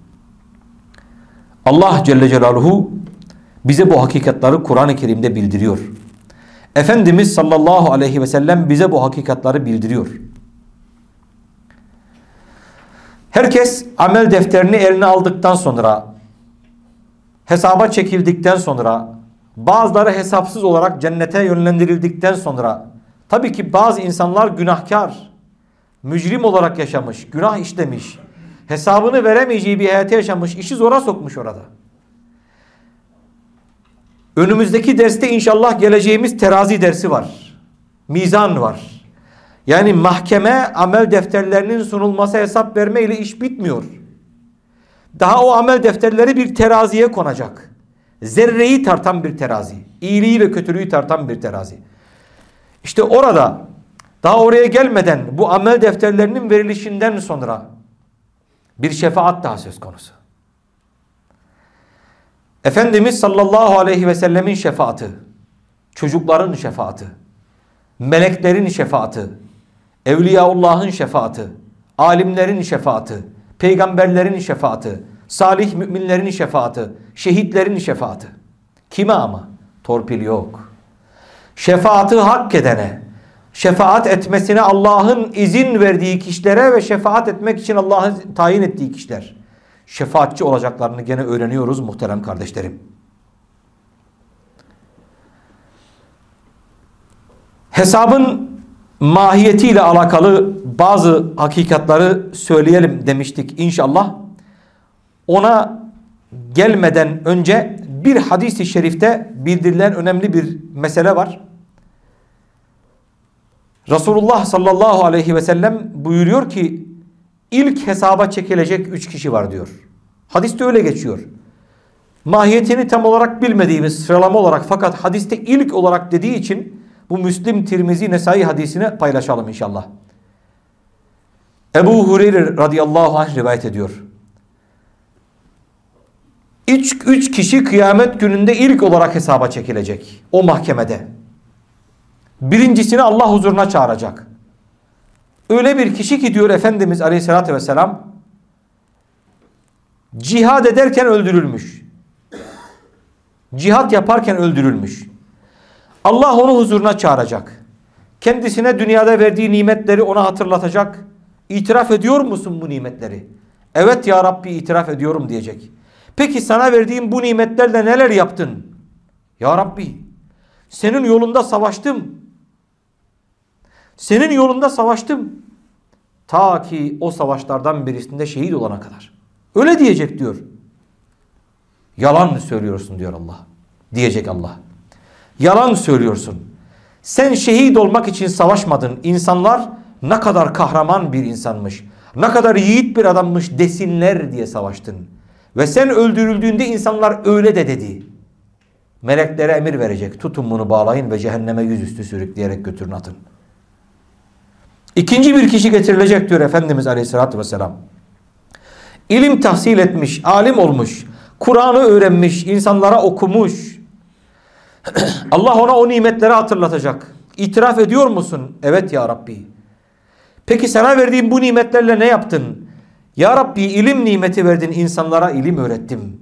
Allah Celle Celaluhu bize bu hakikatları Kur'an-ı Kerim'de bildiriyor. Efendimiz sallallahu aleyhi ve sellem bize bu hakikatları bildiriyor. Herkes amel defterini eline aldıktan sonra hesaba çekildikten sonra bazıları hesapsız olarak cennete yönlendirildikten sonra tabii ki bazı insanlar günahkar, mücrim olarak yaşamış, günah işlemiş, hesabını veremeyeceği bir hayatı yaşamış, işi zora sokmuş orada. Önümüzdeki derste inşallah geleceğimiz terazi dersi var. Mizan var. Yani mahkeme amel defterlerinin sunulması hesap verme ile iş bitmiyor. Daha o amel defterleri bir teraziye konacak. Zerreyi tartan bir terazi. İyiliği ve kötülüğü tartan bir terazi. İşte orada daha oraya gelmeden bu amel defterlerinin verilişinden sonra bir şefaat daha söz konusu. Efendimiz sallallahu aleyhi ve sellemin şefaati, çocukların şefaati, meleklerin şefaati, Evliyaullah'ın şefaati, alimlerin şefaati, peygamberlerin şefaati, salih müminlerin şefaati, şehitlerin şefaati. Kime ama? Torpil yok. Şefaati hak edene, şefaat etmesine Allah'ın izin verdiği kişilere ve şefaat etmek için Allah'ın tayin ettiği kişiler. Şefaatçi olacaklarını gene öğreniyoruz muhterem kardeşlerim. Hesabın mahiyetiyle alakalı bazı hakikatları söyleyelim demiştik inşallah. Ona gelmeden önce bir hadis-i şerifte bildirilen önemli bir mesele var. Resulullah sallallahu aleyhi ve sellem buyuruyor ki ilk hesaba çekilecek üç kişi var diyor. Hadiste öyle geçiyor. Mahiyetini tam olarak bilmediğimiz sıralama olarak fakat hadiste ilk olarak dediği için bu Müslim, Tirmizi, Nesai hadisini paylaşalım inşallah. Ebu Hureyre radıyallahu anh rivayet ediyor. Üç, üç kişi kıyamet gününde ilk olarak hesaba çekilecek. O mahkemede. Birincisini Allah huzuruna çağıracak. Öyle bir kişi ki diyor Efendimiz Aleyhisselatü Vesselam cihad ederken öldürülmüş. Cihat yaparken öldürülmüş. Allah onu huzuruna çağıracak. Kendisine dünyada verdiği nimetleri ona hatırlatacak. İtiraf ediyor musun bu nimetleri? Evet ya Rabbi itiraf ediyorum diyecek. Peki sana verdiğim bu nimetlerle neler yaptın? Ya Rabbi senin yolunda savaştım. Senin yolunda savaştım. Ta ki o savaşlardan birisinde şehit olana kadar. Öyle diyecek diyor. Yalan mı söylüyorsun diyor Allah. Diyecek Allah. Yalan söylüyorsun. Sen şehit olmak için savaşmadın. İnsanlar ne kadar kahraman bir insanmış. Ne kadar yiğit bir adammış desinler diye savaştın. Ve sen öldürüldüğünde insanlar öyle de dedi. Meleklere emir verecek. Tutun bunu bağlayın ve cehenneme yüzüstü sürükleyerek götürün atın. İkinci bir kişi getirilecek diyor Efendimiz Aleyhisselatü Vesselam. İlim tahsil etmiş, alim olmuş, Kur'an'ı öğrenmiş, insanlara okumuş. Allah ona o nimetleri hatırlatacak. İtiraf ediyor musun? Evet ya Rabbi. Peki sana verdiğim bu nimetlerle ne yaptın? Ya Rabbi ilim nimeti verdin, insanlara ilim öğrettim.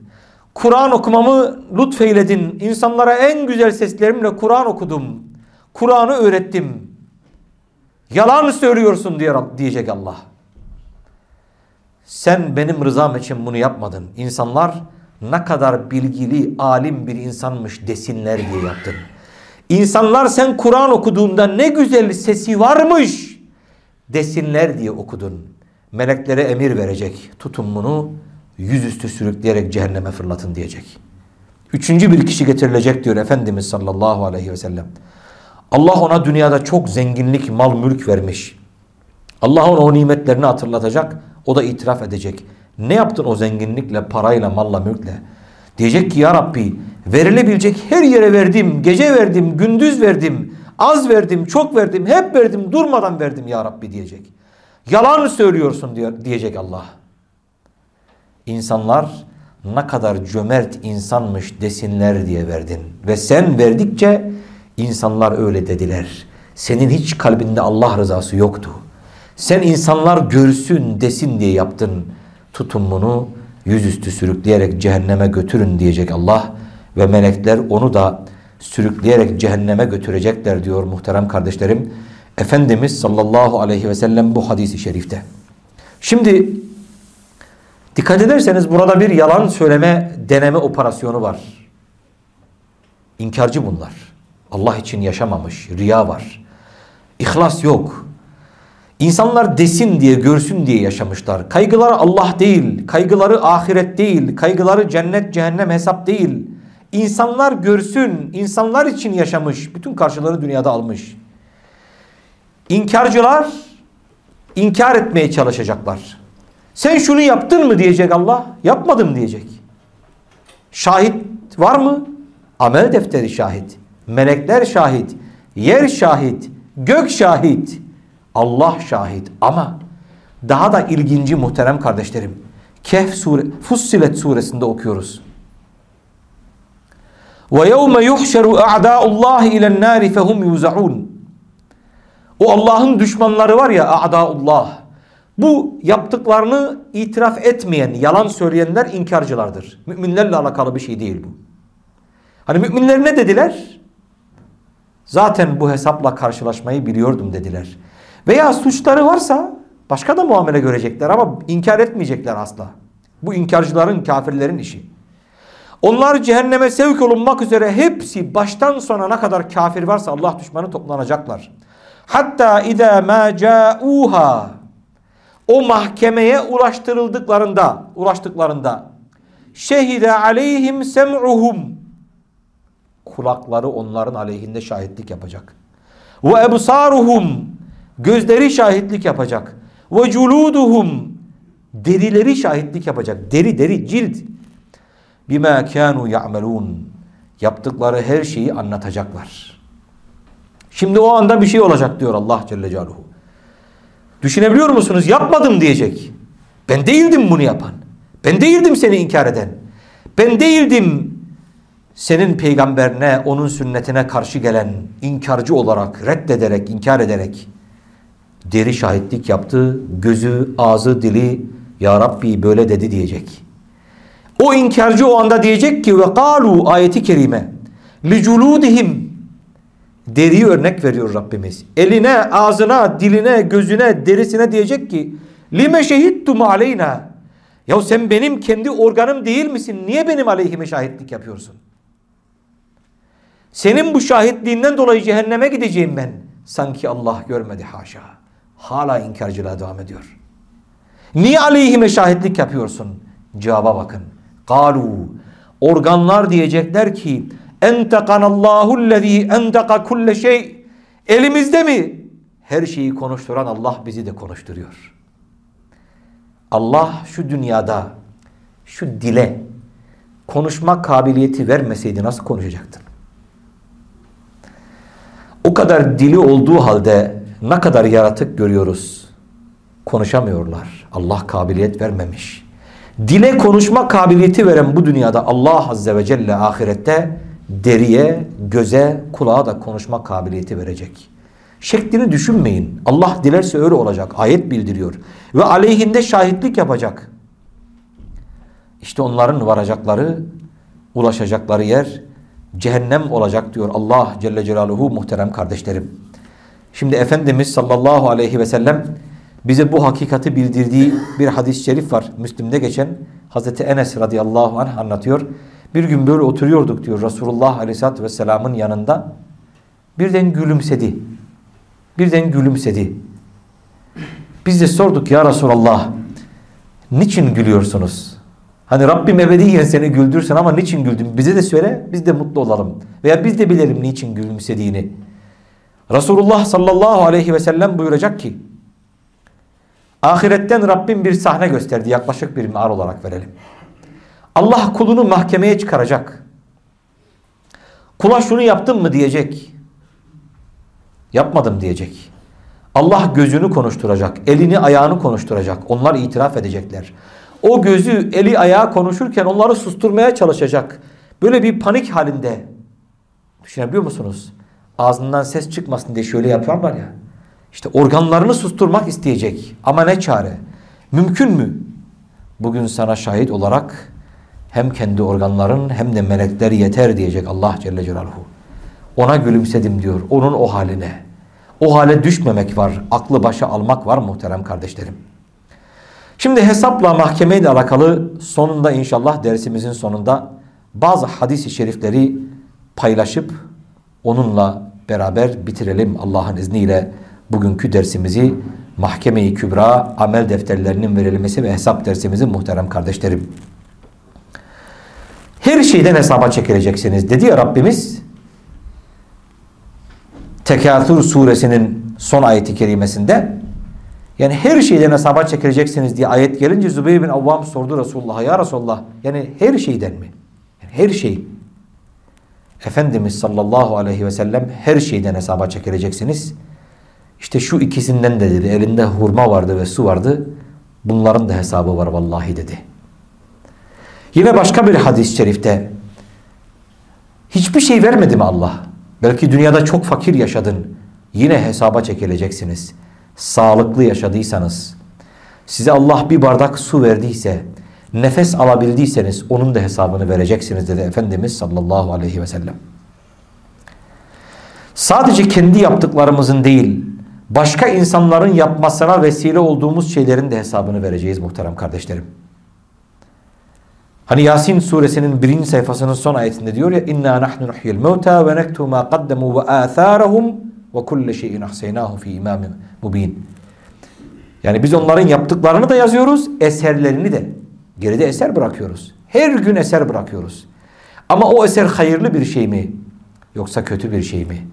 Kur'an okumamı lütfeyledin. İnsanlara en güzel seslerimle Kur'an okudum. Kur'an'ı öğrettim. Yalan söylüyorsun diyecek Allah. Sen benim rızam için bunu yapmadın. İnsanlar ne kadar bilgili, alim bir insanmış desinler diye yaptın. İnsanlar sen Kur'an okuduğunda ne güzel sesi varmış desinler diye okudun. Meleklere emir verecek. Tutun bunu yüzüstü sürükleyerek cehenneme fırlatın diyecek. Üçüncü bir kişi getirilecek diyor Efendimiz sallallahu aleyhi ve sellem. Allah ona dünyada çok zenginlik, mal, mülk vermiş. Allah ona o nimetlerini hatırlatacak. O da itiraf edecek. Ne yaptın o zenginlikle, parayla, malla, mülkle? Diyecek ki ya Rabbi verilebilecek her yere verdim. Gece verdim, gündüz verdim. Az verdim, çok verdim, hep verdim, durmadan verdim ya Rabbi diyecek. Yalan söylüyorsun diyor, diyecek Allah. İnsanlar ne kadar cömert insanmış desinler diye verdin. Ve sen verdikçe insanlar öyle dediler. Senin hiç kalbinde Allah rızası yoktu. Sen insanlar görsün desin diye yaptın. Tutun bunu yüzüstü sürükleyerek cehenneme götürün diyecek Allah. Ve melekler onu da sürükleyerek cehenneme götürecekler diyor muhterem kardeşlerim. Efendimiz sallallahu aleyhi ve sellem bu hadisi şerifte. Şimdi dikkat ederseniz burada bir yalan söyleme deneme operasyonu var. İnkarcı bunlar. Allah için yaşamamış. Riya var. İhlas yok. İnsanlar desin diye, görsün diye yaşamışlar. Kaygıları Allah değil, kaygıları ahiret değil, kaygıları cennet, cehennem hesap değil. İnsanlar görsün, insanlar için yaşamış. Bütün karşıları dünyada almış. İnkarcılar inkar etmeye çalışacaklar. Sen şunu yaptın mı diyecek Allah. Yapmadım diyecek. Şahit var mı? Amel defteri şahit. Melekler şahit. Yer şahit. Gök şahit. Allah şahit. Ama daha da ilginci muhterem kardeşlerim. Kehf sure, Fussilet suresinde okuyoruz. Ve yevme yuhşeru a'da'ullahi ilen nari fehum yuzaun. O Allah'ın düşmanları var ya a'da'ullah. Bu yaptıklarını itiraf etmeyen, yalan söyleyenler inkarcılardır. Müminlerle alakalı bir şey değil bu. Hani müminler ne dediler? Zaten bu hesapla karşılaşmayı biliyordum dediler. Veya suçları varsa başka da muamele görecekler ama inkar etmeyecekler asla. Bu inkarcıların, kafirlerin işi. Onlar cehenneme sevk olunmak üzere hepsi baştan sona ne kadar kafir varsa Allah düşmanı toplanacaklar. Hatta ida ma ca'uha o mahkemeye ulaştırıldıklarında, ulaştıklarında şehide aleyhim sem'uhum kulakları onların aleyhinde şahitlik yapacak. Ve ebsaruhum gözleri şahitlik yapacak. Ve culuduhum derileri şahitlik yapacak. Deri deri cilt. Bima kanu ya'melun yaptıkları her şeyi anlatacaklar. Şimdi o anda bir şey olacak diyor Allah Celle Celaluhu. Düşünebiliyor musunuz? Yapmadım diyecek. Ben değildim bunu yapan. Ben değildim seni inkar eden. Ben değildim senin peygamberine, onun sünnetine karşı gelen inkarcı olarak, reddederek, inkar ederek deri şahitlik yaptı. Gözü, ağzı, dili ya Rabbi böyle dedi diyecek. O inkarcı o anda diyecek ki ve kalu ayeti kerime li culudihim deriyi örnek veriyor Rabbimiz. Eline, ağzına, diline, gözüne, derisine diyecek ki lime şehittum aleyna ya sen benim kendi organım değil misin? Niye benim aleyhime şahitlik yapıyorsun? Senin bu şahitliğinden dolayı cehenneme gideceğim ben. Sanki Allah görmedi haşa. Hala inkarcılığa devam ediyor. Niye aleyhime şahitlik yapıyorsun? Cevaba bakın. Galu. Organlar diyecekler ki entekanallahu lezî enteka kulle şey. Elimizde mi? Her şeyi konuşturan Allah bizi de konuşturuyor. Allah şu dünyada şu dile konuşma kabiliyeti vermeseydi nasıl konuşacaktın? O kadar dili olduğu halde ne kadar yaratık görüyoruz. Konuşamıyorlar. Allah kabiliyet vermemiş. Dile konuşma kabiliyeti veren bu dünyada Allah Azze ve Celle ahirette deriye, göze, kulağa da konuşma kabiliyeti verecek. Şeklini düşünmeyin. Allah dilerse öyle olacak. Ayet bildiriyor. Ve aleyhinde şahitlik yapacak. İşte onların varacakları, ulaşacakları yer cehennem olacak diyor Allah Celle Celaluhu muhterem kardeşlerim. Şimdi Efendimiz sallallahu aleyhi ve sellem bize bu hakikati bildirdiği bir hadis-i şerif var. Müslim'de geçen Hazreti Enes radıyallahu anh anlatıyor. Bir gün böyle oturuyorduk diyor Resulullah aleyhissalatü vesselamın yanında. Birden gülümsedi. Birden gülümsedi. Biz de sorduk ya Resulallah niçin gülüyorsunuz? Hani Rabbim ebediyen seni güldürsün ama niçin güldün? Bize de söyle biz de mutlu olalım. Veya biz de bilelim niçin gülümsediğini. Resulullah sallallahu aleyhi ve sellem buyuracak ki ahiretten Rabbim bir sahne gösterdi. Yaklaşık bir meal olarak verelim. Allah kulunu mahkemeye çıkaracak. Kula şunu yaptın mı diyecek. Yapmadım diyecek. Allah gözünü konuşturacak. Elini ayağını konuşturacak. Onlar itiraf edecekler. O gözü eli ayağı konuşurken onları susturmaya çalışacak. Böyle bir panik halinde. Düşünebiliyor musunuz? Ağzından ses çıkmasın diye şöyle yaparlar ya. İşte organlarını susturmak isteyecek. Ama ne çare? Mümkün mü? Bugün sana şahit olarak hem kendi organların hem de melekler yeter diyecek Allah Celle Celaluhu. Ona gülümsedim diyor. Onun o haline. O hale düşmemek var. Aklı başa almak var muhterem kardeşlerim. Şimdi hesapla mahkemeyle alakalı sonunda inşallah dersimizin sonunda bazı hadis-i şerifleri paylaşıp onunla beraber bitirelim Allah'ın izniyle bugünkü dersimizi Mahkeme-i Kübra amel defterlerinin verilmesi ve hesap dersimizi muhterem kardeşlerim. Her şeyden hesaba çekileceksiniz dedi ya Rabbimiz. Tekâthür suresinin son ayeti kerimesinde yani her şeyden hesaba çekileceksiniz diye ayet gelince Zübeyir bin Avvam sordu Resulullah'a ya Resulullah yani her şeyden mi? Yani her şey. Efendimiz sallallahu aleyhi ve sellem her şeyden hesaba çekileceksiniz. İşte şu ikisinden de dedi elinde hurma vardı ve su vardı. Bunların da hesabı var vallahi dedi. Yine başka bir hadis-i şerifte hiçbir şey vermedi mi Allah? Belki dünyada çok fakir yaşadın. Yine hesaba çekileceksiniz sağlıklı yaşadıysanız, size Allah bir bardak su verdiyse, nefes alabildiyseniz onun da hesabını vereceksiniz dedi Efendimiz sallallahu aleyhi ve sellem. Sadece kendi yaptıklarımızın değil, başka insanların yapmasına vesile olduğumuz şeylerin de hesabını vereceğiz muhterem kardeşlerim. Hani Yasin suresinin birinci sayfasının son ayetinde diyor ya inna nahnu nuhyil mevta ve nektu ma qaddamu ve atharahum ve kulle şeyin ahseynahu fi imamin mubin. Yani biz onların yaptıklarını da yazıyoruz, eserlerini de. Geride eser bırakıyoruz. Her gün eser bırakıyoruz. Ama o eser hayırlı bir şey mi? Yoksa kötü bir şey mi?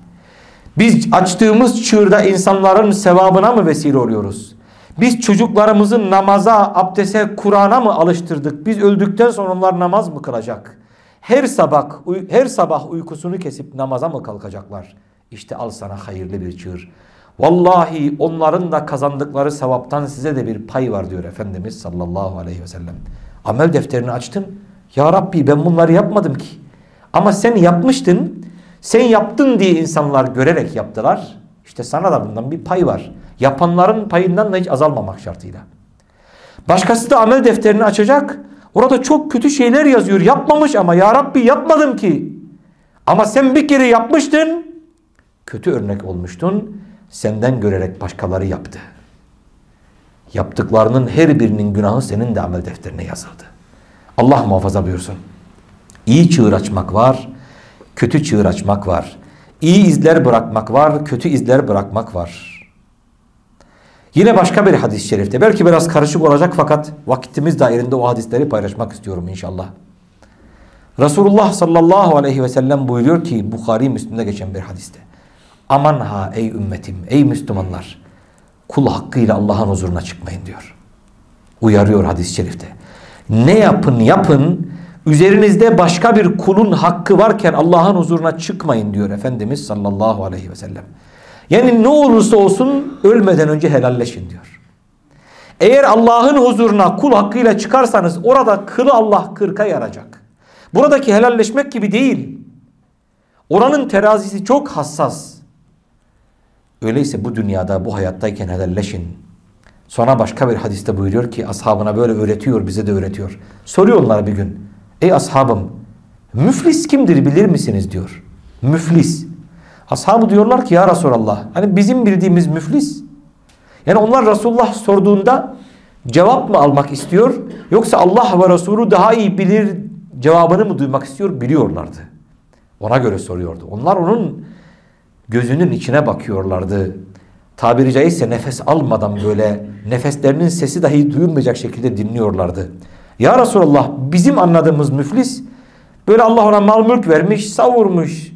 Biz açtığımız çığırda insanların sevabına mı vesile oluyoruz? Biz çocuklarımızı namaza, abdese, Kur'an'a mı alıştırdık? Biz öldükten sonra onlar namaz mı kılacak? Her sabah her sabah uykusunu kesip namaza mı kalkacaklar? İşte al sana hayırlı bir çığır. Vallahi onların da kazandıkları sevaptan size de bir pay var diyor Efendimiz sallallahu aleyhi ve sellem. Amel defterini açtın Ya Rabbi ben bunları yapmadım ki. Ama sen yapmıştın. Sen yaptın diye insanlar görerek yaptılar. İşte sana da bundan bir pay var. Yapanların payından da hiç azalmamak şartıyla. Başkası da amel defterini açacak. Orada çok kötü şeyler yazıyor. Yapmamış ama ya Rabbi yapmadım ki. Ama sen bir kere yapmıştın. Kötü örnek olmuştun. Senden görerek başkaları yaptı. Yaptıklarının her birinin günahı senin de amel defterine yazıldı. Allah muhafaza buyursun. İyi çığır açmak var, kötü çığır açmak var. İyi izler bırakmak var, kötü izler bırakmak var. Yine başka bir hadis-i şerifte. Belki biraz karışık olacak fakat vakitimiz dairinde o hadisleri paylaşmak istiyorum inşallah. Resulullah sallallahu aleyhi ve sellem buyuruyor ki Bukhari Müslim'de geçen bir hadiste. Aman ha ey ümmetim, ey Müslümanlar. Kul hakkıyla Allah'ın huzuruna çıkmayın diyor. Uyarıyor hadis-i şerifte. Ne yapın yapın üzerinizde başka bir kulun hakkı varken Allah'ın huzuruna çıkmayın diyor Efendimiz sallallahu aleyhi ve sellem. Yani ne olursa olsun ölmeden önce helalleşin diyor. Eğer Allah'ın huzuruna kul hakkıyla çıkarsanız orada kılı Allah kırka yaracak. Buradaki helalleşmek gibi değil. Oranın terazisi çok hassas. Öyleyse bu dünyada bu hayattayken helalleşin. Sonra başka bir hadiste buyuruyor ki ashabına böyle öğretiyor bize de öğretiyor. Soruyor onlara bir gün. Ey ashabım müflis kimdir bilir misiniz diyor. Müflis. Ashabı diyorlar ki ya Resulallah hani bizim bildiğimiz müflis. Yani onlar Resulullah sorduğunda cevap mı almak istiyor yoksa Allah ve Resulü daha iyi bilir cevabını mı duymak istiyor biliyorlardı. Ona göre soruyordu. Onlar onun gözünün içine bakıyorlardı. Tabiri caizse nefes almadan böyle nefeslerinin sesi dahi duyulmayacak şekilde dinliyorlardı. Ya Resulallah bizim anladığımız müflis böyle Allah ona mal mülk vermiş, savurmuş,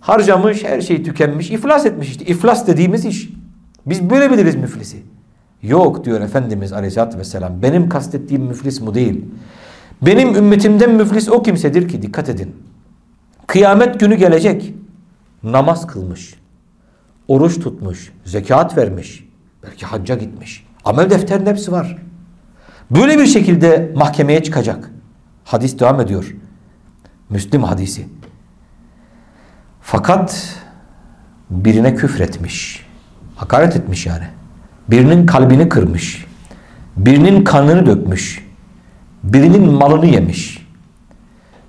harcamış, her şey tükenmiş, iflas etmiş işte. İflas dediğimiz iş. Biz böyle biliriz müflisi. Yok diyor Efendimiz Aleyhisselatü Vesselam. Benim kastettiğim müflis bu değil. Benim ümmetimden müflis o kimsedir ki dikkat edin. Kıyamet günü gelecek. Namaz kılmış. Oruç tutmuş. Zekat vermiş. Belki hacca gitmiş. Amel defterinde hepsi var. Böyle bir şekilde mahkemeye çıkacak. Hadis devam ediyor. Müslim hadisi. Fakat birine küfretmiş. Hakaret etmiş yani. Birinin kalbini kırmış. Birinin kanını dökmüş. Birinin malını yemiş.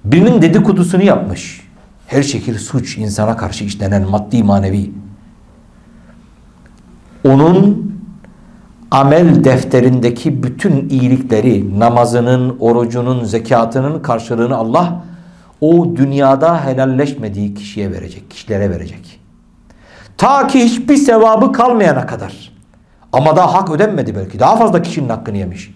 Birinin dedikodusunu yapmış. Her şekil suç insana karşı işlenen maddi manevi. Onun amel defterindeki bütün iyilikleri, namazının, orucunun, zekatının karşılığını Allah o dünyada helalleşmediği kişiye verecek, kişilere verecek. Ta ki hiçbir sevabı kalmayana kadar. Ama daha hak ödenmedi belki. Daha fazla kişinin hakkını yemiş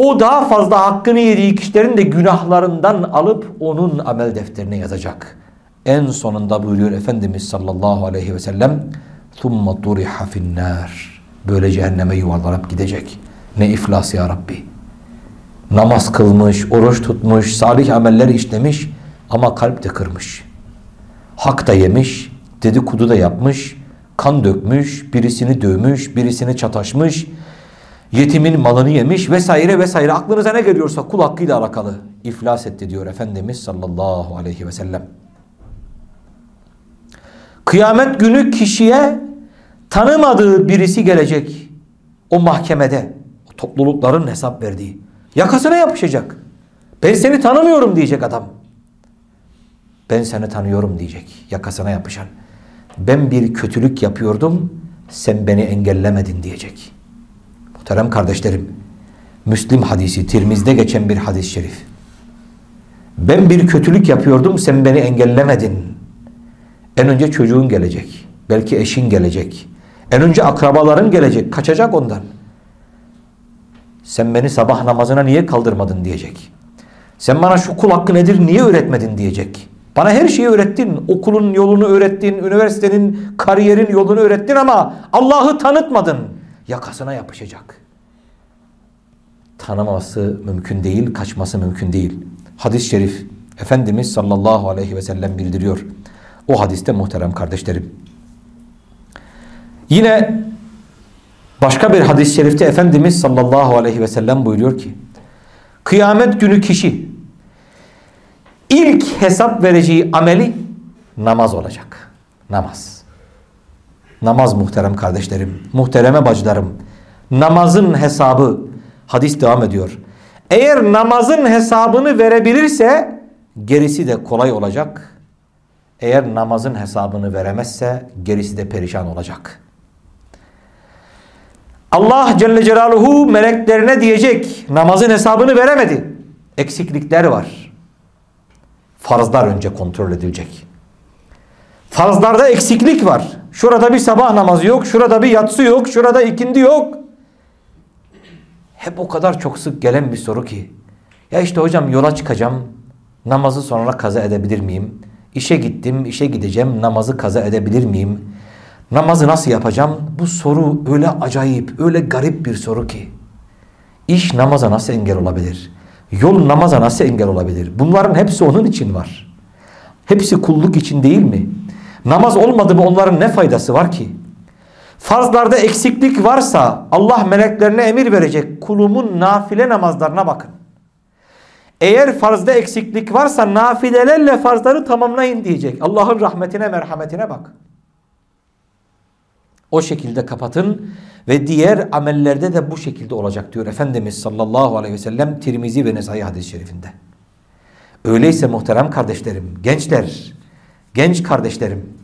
O daha fazla hakkını yediği kişilerin de günahlarından alıp onun amel defterine yazacak. En sonunda buyuruyor Efendimiz sallallahu aleyhi ve sellem ثُمَّ طُرِحَ فِي النَّارِ Böyle cehenneme yuvarlanıp gidecek. Ne iflas ya Rabbi. Namaz kılmış, oruç tutmuş, salih ameller işlemiş ama kalp de kırmış. Hak da yemiş, dedikodu da yapmış, kan dökmüş, birisini dövmüş, birisini çataşmış, yetimin malını yemiş vesaire vesaire. Aklınıza ne geliyorsa kul hakkıyla alakalı iflas etti diyor Efendimiz sallallahu aleyhi ve sellem. Kıyamet günü kişiye tanımadığı birisi gelecek o mahkemede. O toplulukların hesap verdiği. Yakasına yapışacak. Ben seni tanımıyorum diyecek adam. Ben seni tanıyorum diyecek yakasına yapışan. Ben bir kötülük yapıyordum sen beni engellemedin diyecek. Muhterem kardeşlerim Müslim hadisi Tirmiz'de geçen bir hadis-i şerif. Ben bir kötülük yapıyordum sen beni engellemedin. En önce çocuğun gelecek. Belki eşin gelecek. En önce akrabaların gelecek. Kaçacak ondan. Sen beni sabah namazına niye kaldırmadın diyecek. Sen bana şu kul hakkı nedir niye öğretmedin diyecek. Bana her şeyi öğrettin. Okulun yolunu öğrettin. Üniversitenin, kariyerin yolunu öğrettin ama Allah'ı tanıtmadın. Yakasına yapışacak. Tanıması mümkün değil, kaçması mümkün değil. Hadis-i şerif Efendimiz sallallahu aleyhi ve sellem bildiriyor. O hadiste muhterem kardeşlerim. Yine başka bir hadis-i şerifte Efendimiz sallallahu aleyhi ve sellem buyuruyor ki Kıyamet günü kişi ilk hesap vereceği ameli namaz olacak. Namaz. Namaz muhterem kardeşlerim, muhtereme bacılarım. Namazın hesabı, hadis devam ediyor. Eğer namazın hesabını verebilirse gerisi de kolay olacak. Eğer namazın hesabını veremezse gerisi de perişan olacak. Allah Celle Celaluhu meleklerine diyecek namazın hesabını veremedi. Eksiklikler var. Farzlar önce kontrol edilecek. Farzlarda eksiklik var. Şurada bir sabah namazı yok, şurada bir yatsı yok, şurada ikindi yok. Hep o kadar çok sık gelen bir soru ki. Ya işte hocam yola çıkacağım, namazı sonra kaza edebilir miyim? İşe gittim, işe gideceğim, namazı kaza edebilir miyim? Namazı nasıl yapacağım? Bu soru öyle acayip, öyle garip bir soru ki. İş namaza nasıl engel olabilir? Yol namaza nasıl engel olabilir? Bunların hepsi onun için var. Hepsi kulluk için değil mi? Namaz olmadı mı onların ne faydası var ki? Farzlarda eksiklik varsa Allah meleklerine emir verecek. Kulumun nafile namazlarına bakın. Eğer farzda eksiklik varsa nafilelerle farzları tamamlayın diyecek. Allah'ın rahmetine merhametine bak. O şekilde kapatın ve diğer amellerde de bu şekilde olacak diyor Efendimiz sallallahu aleyhi ve sellem Tirmizi ve Nesai hadis-i şerifinde. Öyleyse muhterem kardeşlerim, gençler, genç kardeşlerim.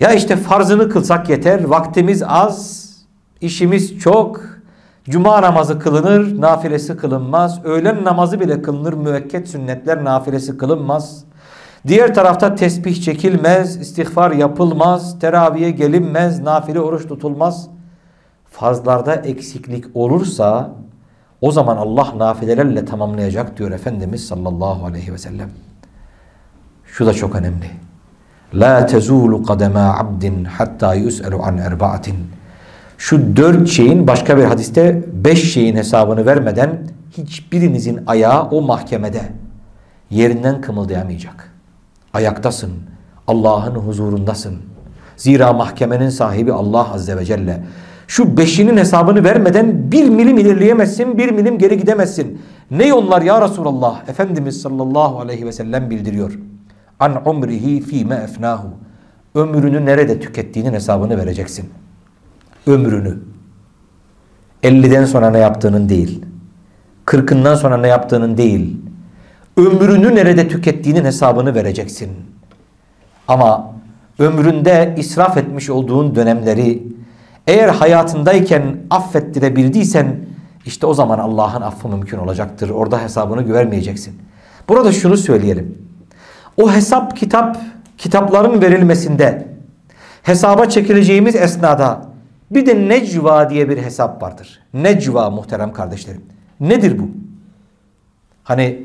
Ya işte farzını kılsak yeter, vaktimiz az, işimiz çok, cuma namazı kılınır, nafilesi kılınmaz, öğlen namazı bile kılınır, müekket sünnetler nafilesi kılınmaz. Diğer tarafta tesbih çekilmez, istiğfar yapılmaz, teraviye gelinmez, nafile oruç tutulmaz. Farzlarda eksiklik olursa o zaman Allah nafilelerle tamamlayacak diyor Efendimiz sallallahu aleyhi ve sellem. Şu da çok önemli. La tezulu kadema abdin hatta yus'elu an erba'atin. Şu dört şeyin başka bir hadiste beş şeyin hesabını vermeden hiçbirinizin ayağı o mahkemede yerinden kımıldayamayacak. Ayaktasın. Allah'ın huzurundasın. Zira mahkemenin sahibi Allah Azze ve Celle. Şu beşinin hesabını vermeden bir milim ilerleyemezsin, bir milim geri gidemezsin. Ne onlar ya Resulallah? Efendimiz sallallahu aleyhi ve sellem bildiriyor. An umrihi fîme efnahu. Ömrünü nerede tükettiğinin hesabını vereceksin. Ömrünü. 50'den sonra ne yaptığının değil. 40'ından sonra ne yaptığının değil. Ömrünü nerede tükettiğinin hesabını vereceksin. Ama ömründe israf etmiş olduğun dönemleri eğer hayatındayken affettirebildiysen işte o zaman Allah'ın affı mümkün olacaktır. Orada hesabını güvermeyeceksin. Burada şunu söyleyelim. O hesap kitap kitapların verilmesinde hesaba çekileceğimiz esnada bir de necva diye bir hesap vardır. Necva muhterem kardeşlerim. Nedir bu? Hani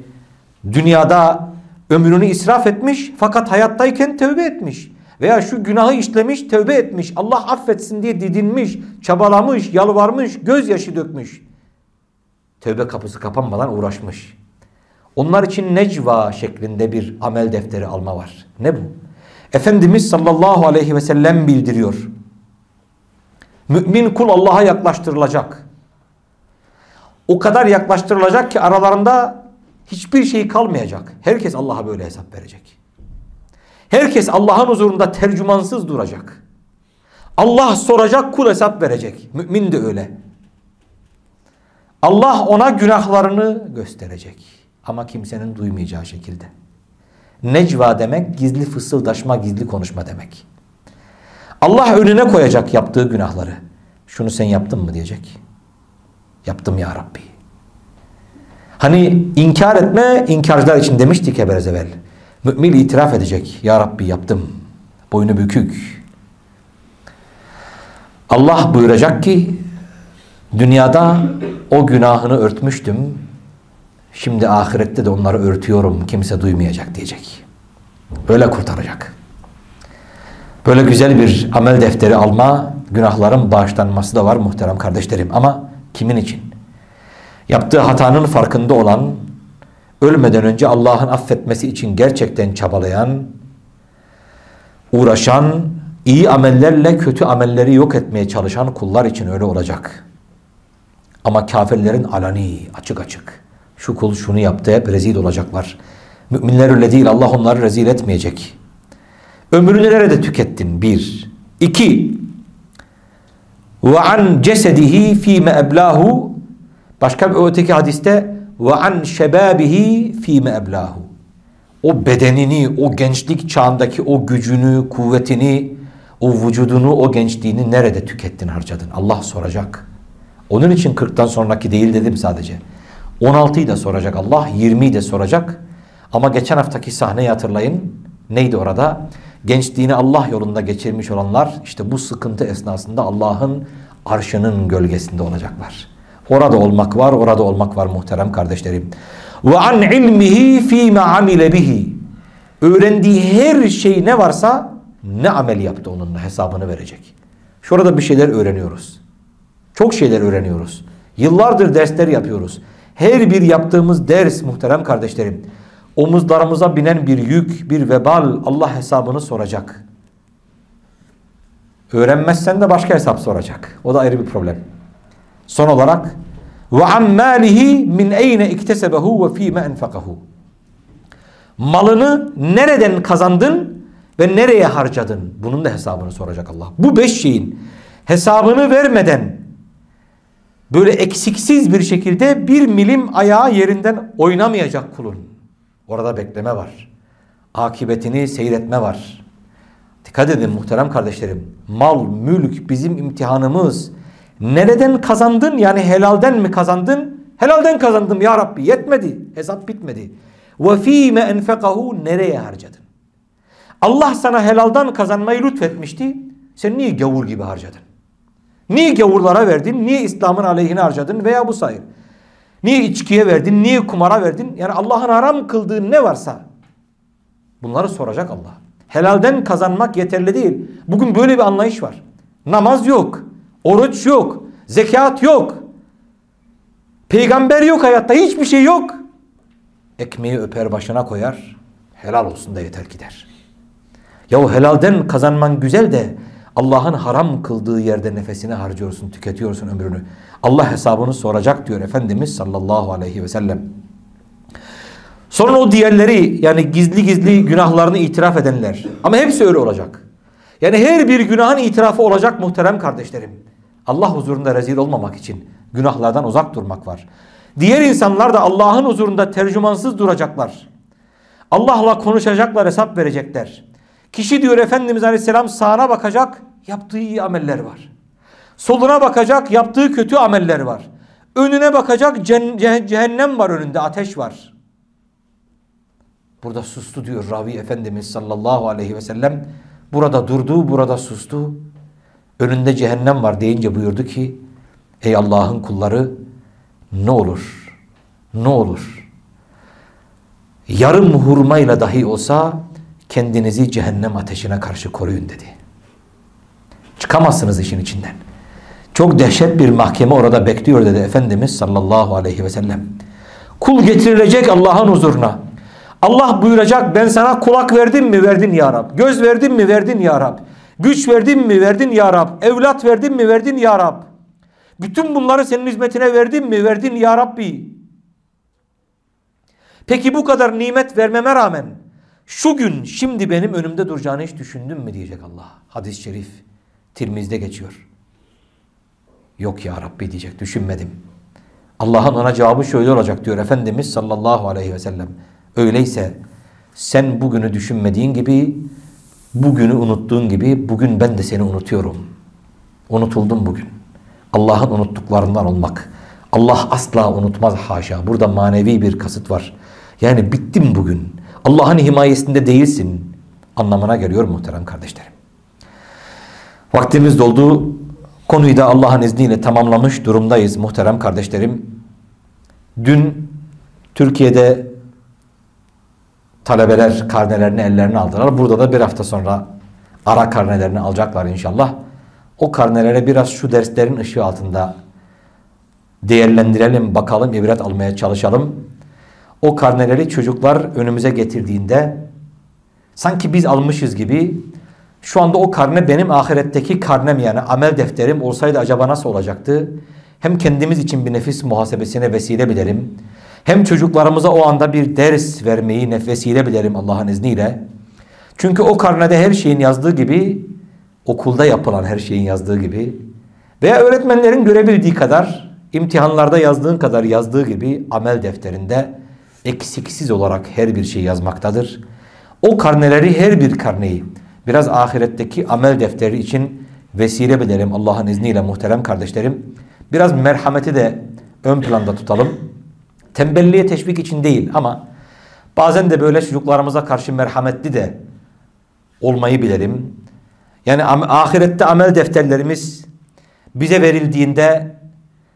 dünyada ömrünü israf etmiş fakat hayattayken tövbe etmiş. Veya şu günahı işlemiş, tövbe etmiş, Allah affetsin diye didinmiş, çabalamış, yalvarmış, gözyaşı dökmüş. Tövbe kapısı kapanmadan uğraşmış. Onlar için necva şeklinde bir amel defteri alma var. Ne bu? Efendimiz sallallahu aleyhi ve sellem bildiriyor. Mümin kul Allah'a yaklaştırılacak. O kadar yaklaştırılacak ki aralarında hiçbir şey kalmayacak. Herkes Allah'a böyle hesap verecek. Herkes Allah'ın huzurunda tercümansız duracak. Allah soracak, kul hesap verecek. Mümin de öyle. Allah ona günahlarını gösterecek. Ama kimsenin duymayacağı şekilde. Necva demek gizli fısıldaşma, gizli konuşma demek. Allah önüne koyacak yaptığı günahları. Şunu sen yaptın mı diyecek. Yaptım ya Rabbi. Hani inkar etme inkarcılar için demiştik ya biraz. Mümin itiraf edecek. Ya Rabbi yaptım. Boynu bükük. Allah buyuracak ki dünyada o günahını örtmüştüm. Şimdi ahirette de onları örtüyorum. Kimse duymayacak diyecek. Böyle kurtaracak. Böyle güzel bir amel defteri alma, günahların bağışlanması da var muhterem kardeşlerim. Ama kimin için? Yaptığı hatanın farkında olan, ölmeden önce Allah'ın affetmesi için gerçekten çabalayan, uğraşan, iyi amellerle kötü amelleri yok etmeye çalışan kullar için öyle olacak. Ama kafirlerin alani, açık açık. Şu kul şunu yaptı hep rezil olacaklar. Müminler değil. Allah onları rezil etmeyecek. Ömrünü nerede tükettin? Bir. İki. Ve an cesedihi fîme eblahu Başka bir öteki hadiste ve an şebabihi fîme eblahu O bedenini, o gençlik çağındaki o gücünü, kuvvetini, o vücudunu, o gençliğini nerede tükettin, harcadın? Allah soracak. Onun için 40'tan sonraki değil dedim sadece. 16'yı da soracak Allah, 20'yi de soracak. Ama geçen haftaki sahneyi hatırlayın. Neydi orada? Gençliğini Allah yolunda geçirmiş olanlar işte bu sıkıntı esnasında Allah'ın arşının gölgesinde olacaklar. Orada olmak var, orada olmak var muhterem kardeşlerim. Ve an ilmihi fîme amile bihi. Öğrendiği her şey ne varsa ne amel yaptı onunla hesabını verecek. Şurada bir şeyler öğreniyoruz. Çok şeyler öğreniyoruz. Yıllardır dersler yapıyoruz. Her bir yaptığımız ders muhterem kardeşlerim omuzlarımıza binen bir yük, bir vebal Allah hesabını soracak. Öğrenmezsen de başka hesap soracak. O da ayrı bir problem. Son olarak ve ammalihi min eyne iktesebehu ve fîme enfakahu. Malını nereden kazandın ve nereye harcadın? Bunun da hesabını soracak Allah. Bu beş şeyin hesabını vermeden böyle eksiksiz bir şekilde bir milim ayağı yerinden oynamayacak kulun. Orada bekleme var. Akibetini seyretme var. Dikkat edin muhterem kardeşlerim. Mal, mülk bizim imtihanımız. Nereden kazandın? Yani helalden mi kazandın? Helalden kazandım ya Rabbi. Yetmedi. Hesap bitmedi. Ve fîme enfekahu nereye harcadın? Allah sana helaldan kazanmayı lütfetmişti. Sen niye gavur gibi harcadın? Niye gavurlara verdin? Niye İslam'ın aleyhine harcadın? Veya bu sayır. Niye içkiye verdin? Niye kumara verdin? Yani Allah'ın haram kıldığı ne varsa bunları soracak Allah. Helalden kazanmak yeterli değil. Bugün böyle bir anlayış var. Namaz yok. Oruç yok. Zekat yok. Peygamber yok hayatta. Hiçbir şey yok. Ekmeği öper başına koyar. Helal olsun da yeter gider. Ya o helalden kazanman güzel de Allah'ın haram kıldığı yerde nefesini harcıyorsun, tüketiyorsun ömrünü. Allah hesabını soracak diyor Efendimiz sallallahu aleyhi ve sellem. Sonra o diğerleri yani gizli gizli günahlarını itiraf edenler. Ama hepsi öyle olacak. Yani her bir günahın itirafı olacak muhterem kardeşlerim. Allah huzurunda rezil olmamak için günahlardan uzak durmak var. Diğer insanlar da Allah'ın huzurunda tercümansız duracaklar. Allah'la konuşacaklar, hesap verecekler. Kişi diyor Efendimiz Aleyhisselam sağına bakacak, yaptığı iyi ameller var. Soluna bakacak, yaptığı kötü ameller var. Önüne bakacak, cehennem var önünde, ateş var. Burada sustu diyor Ravi Efendimiz sallallahu aleyhi ve sellem. Burada durdu, burada sustu. Önünde cehennem var deyince buyurdu ki, ey Allah'ın kulları ne olur, ne olur. Yarım hurmayla dahi olsa kendinizi cehennem ateşine karşı koruyun dedi. Çıkamazsınız işin içinden. Çok dehşet bir mahkeme orada bekliyor dedi Efendimiz sallallahu aleyhi ve sellem. Kul getirilecek Allah'ın huzuruna. Allah buyuracak ben sana kulak verdim mi verdin ya Rab. Göz verdim mi verdin ya Rab. Güç verdim mi verdin ya Rab. Evlat verdim mi verdin ya Rab. Bütün bunları senin hizmetine verdim mi verdin ya Rabbi. Peki bu kadar nimet vermeme rağmen şu gün şimdi benim önümde duracağını hiç düşündün mü diyecek Allah. Hadis-i şerif Tirmiz'de geçiyor. Yok ya Rabbi diyecek düşünmedim. Allah'ın ona cevabı şöyle olacak diyor Efendimiz sallallahu aleyhi ve sellem. Öyleyse sen bugünü düşünmediğin gibi bugünü unuttuğun gibi bugün ben de seni unutuyorum. Unutuldum bugün. Allah'ın unuttuklarından olmak. Allah asla unutmaz haşa. Burada manevi bir kasıt var. Yani bittim bugün. Allah'ın himayesinde değilsin anlamına geliyor muhterem kardeşlerim. Vaktimiz doldu. Konuyu da Allah'ın izniyle tamamlamış durumdayız muhterem kardeşlerim. Dün Türkiye'de talebeler karnelerini ellerine aldılar. Burada da bir hafta sonra ara karnelerini alacaklar inşallah. O karnelere biraz şu derslerin ışığı altında değerlendirelim, bakalım, ibret almaya çalışalım. O karneleri çocuklar önümüze getirdiğinde sanki biz almışız gibi şu anda o karne benim ahiretteki karnem yani amel defterim olsaydı acaba nasıl olacaktı? Hem kendimiz için bir nefis muhasebesine vesile bilelim. Hem çocuklarımıza o anda bir ders vermeyi nefesiyle bilelim Allah'ın izniyle. Çünkü o karnede her şeyin yazdığı gibi okulda yapılan her şeyin yazdığı gibi veya öğretmenlerin görebildiği kadar imtihanlarda yazdığın kadar yazdığı gibi amel defterinde eksiksiz olarak her bir şey yazmaktadır. O karneleri her bir karneyi biraz ahiretteki amel defteri için vesile bilelim Allah'ın izniyle muhterem kardeşlerim. Biraz merhameti de ön planda tutalım. Tembelliğe teşvik için değil ama bazen de böyle çocuklarımıza karşı merhametli de olmayı bilelim. Yani ahirette amel defterlerimiz bize verildiğinde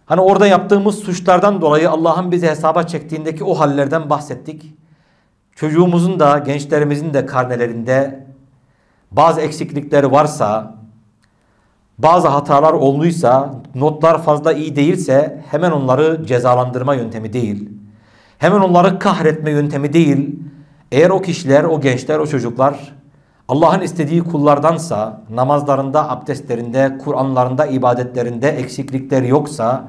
hani orada yaptığımız suçlardan dolayı Allah'ın bize hesaba çektiğindeki o hallerden bahsettik. Çocuğumuzun da gençlerimizin de karnelerinde bazı eksiklikler varsa, bazı hatalar olduysa, notlar fazla iyi değilse hemen onları cezalandırma yöntemi değil. Hemen onları kahretme yöntemi değil. Eğer o kişiler, o gençler, o çocuklar Allah'ın istediği kullardansa, namazlarında, abdestlerinde, Kur'anlarında, ibadetlerinde eksiklikler yoksa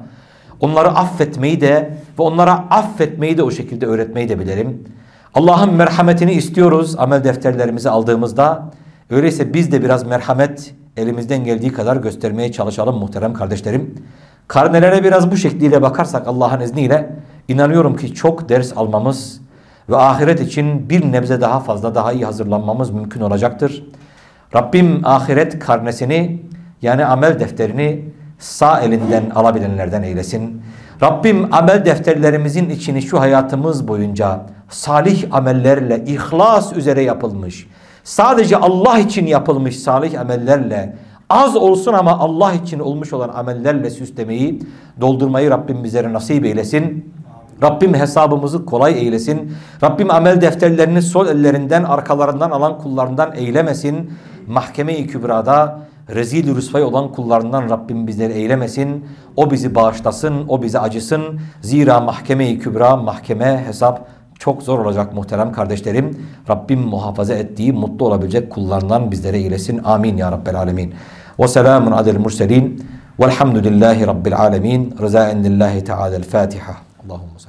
onları affetmeyi de ve onlara affetmeyi de o şekilde öğretmeyi de bilelim. Allah'ın merhametini istiyoruz amel defterlerimizi aldığımızda. Öyleyse biz de biraz merhamet elimizden geldiği kadar göstermeye çalışalım muhterem kardeşlerim. Karnelere biraz bu şekliyle bakarsak Allah'ın izniyle inanıyorum ki çok ders almamız ve ahiret için bir nebze daha fazla daha iyi hazırlanmamız mümkün olacaktır. Rabbim ahiret karnesini yani amel defterini sağ elinden alabilenlerden eylesin. Rabbim amel defterlerimizin içini şu hayatımız boyunca salih amellerle ihlas üzere yapılmış, sadece Allah için yapılmış salih amellerle az olsun ama Allah için olmuş olan amellerle süslemeyi, doldurmayı Rabbim bizlere nasip eylesin. Rabbim hesabımızı kolay eylesin. Rabbim amel defterlerini sol ellerinden arkalarından alan kullarından eylemesin. Mahkeme-i Kübra'da rezil rüsvay olan kullarından Rabbim bizleri eylemesin. O bizi bağışlasın, o bizi acısın. Zira mahkeme-i kübra, mahkeme, hesap çok zor olacak muhterem kardeşlerim. Rabbim muhafaza ettiği, mutlu olabilecek kullarından bizlere eylesin. Amin ya Rabbel Alemin. Ve selamun adel murselin. Velhamdülillahi Rabbil Alemin. Rızaen lillahi Teala'l Fatiha. Allahümme.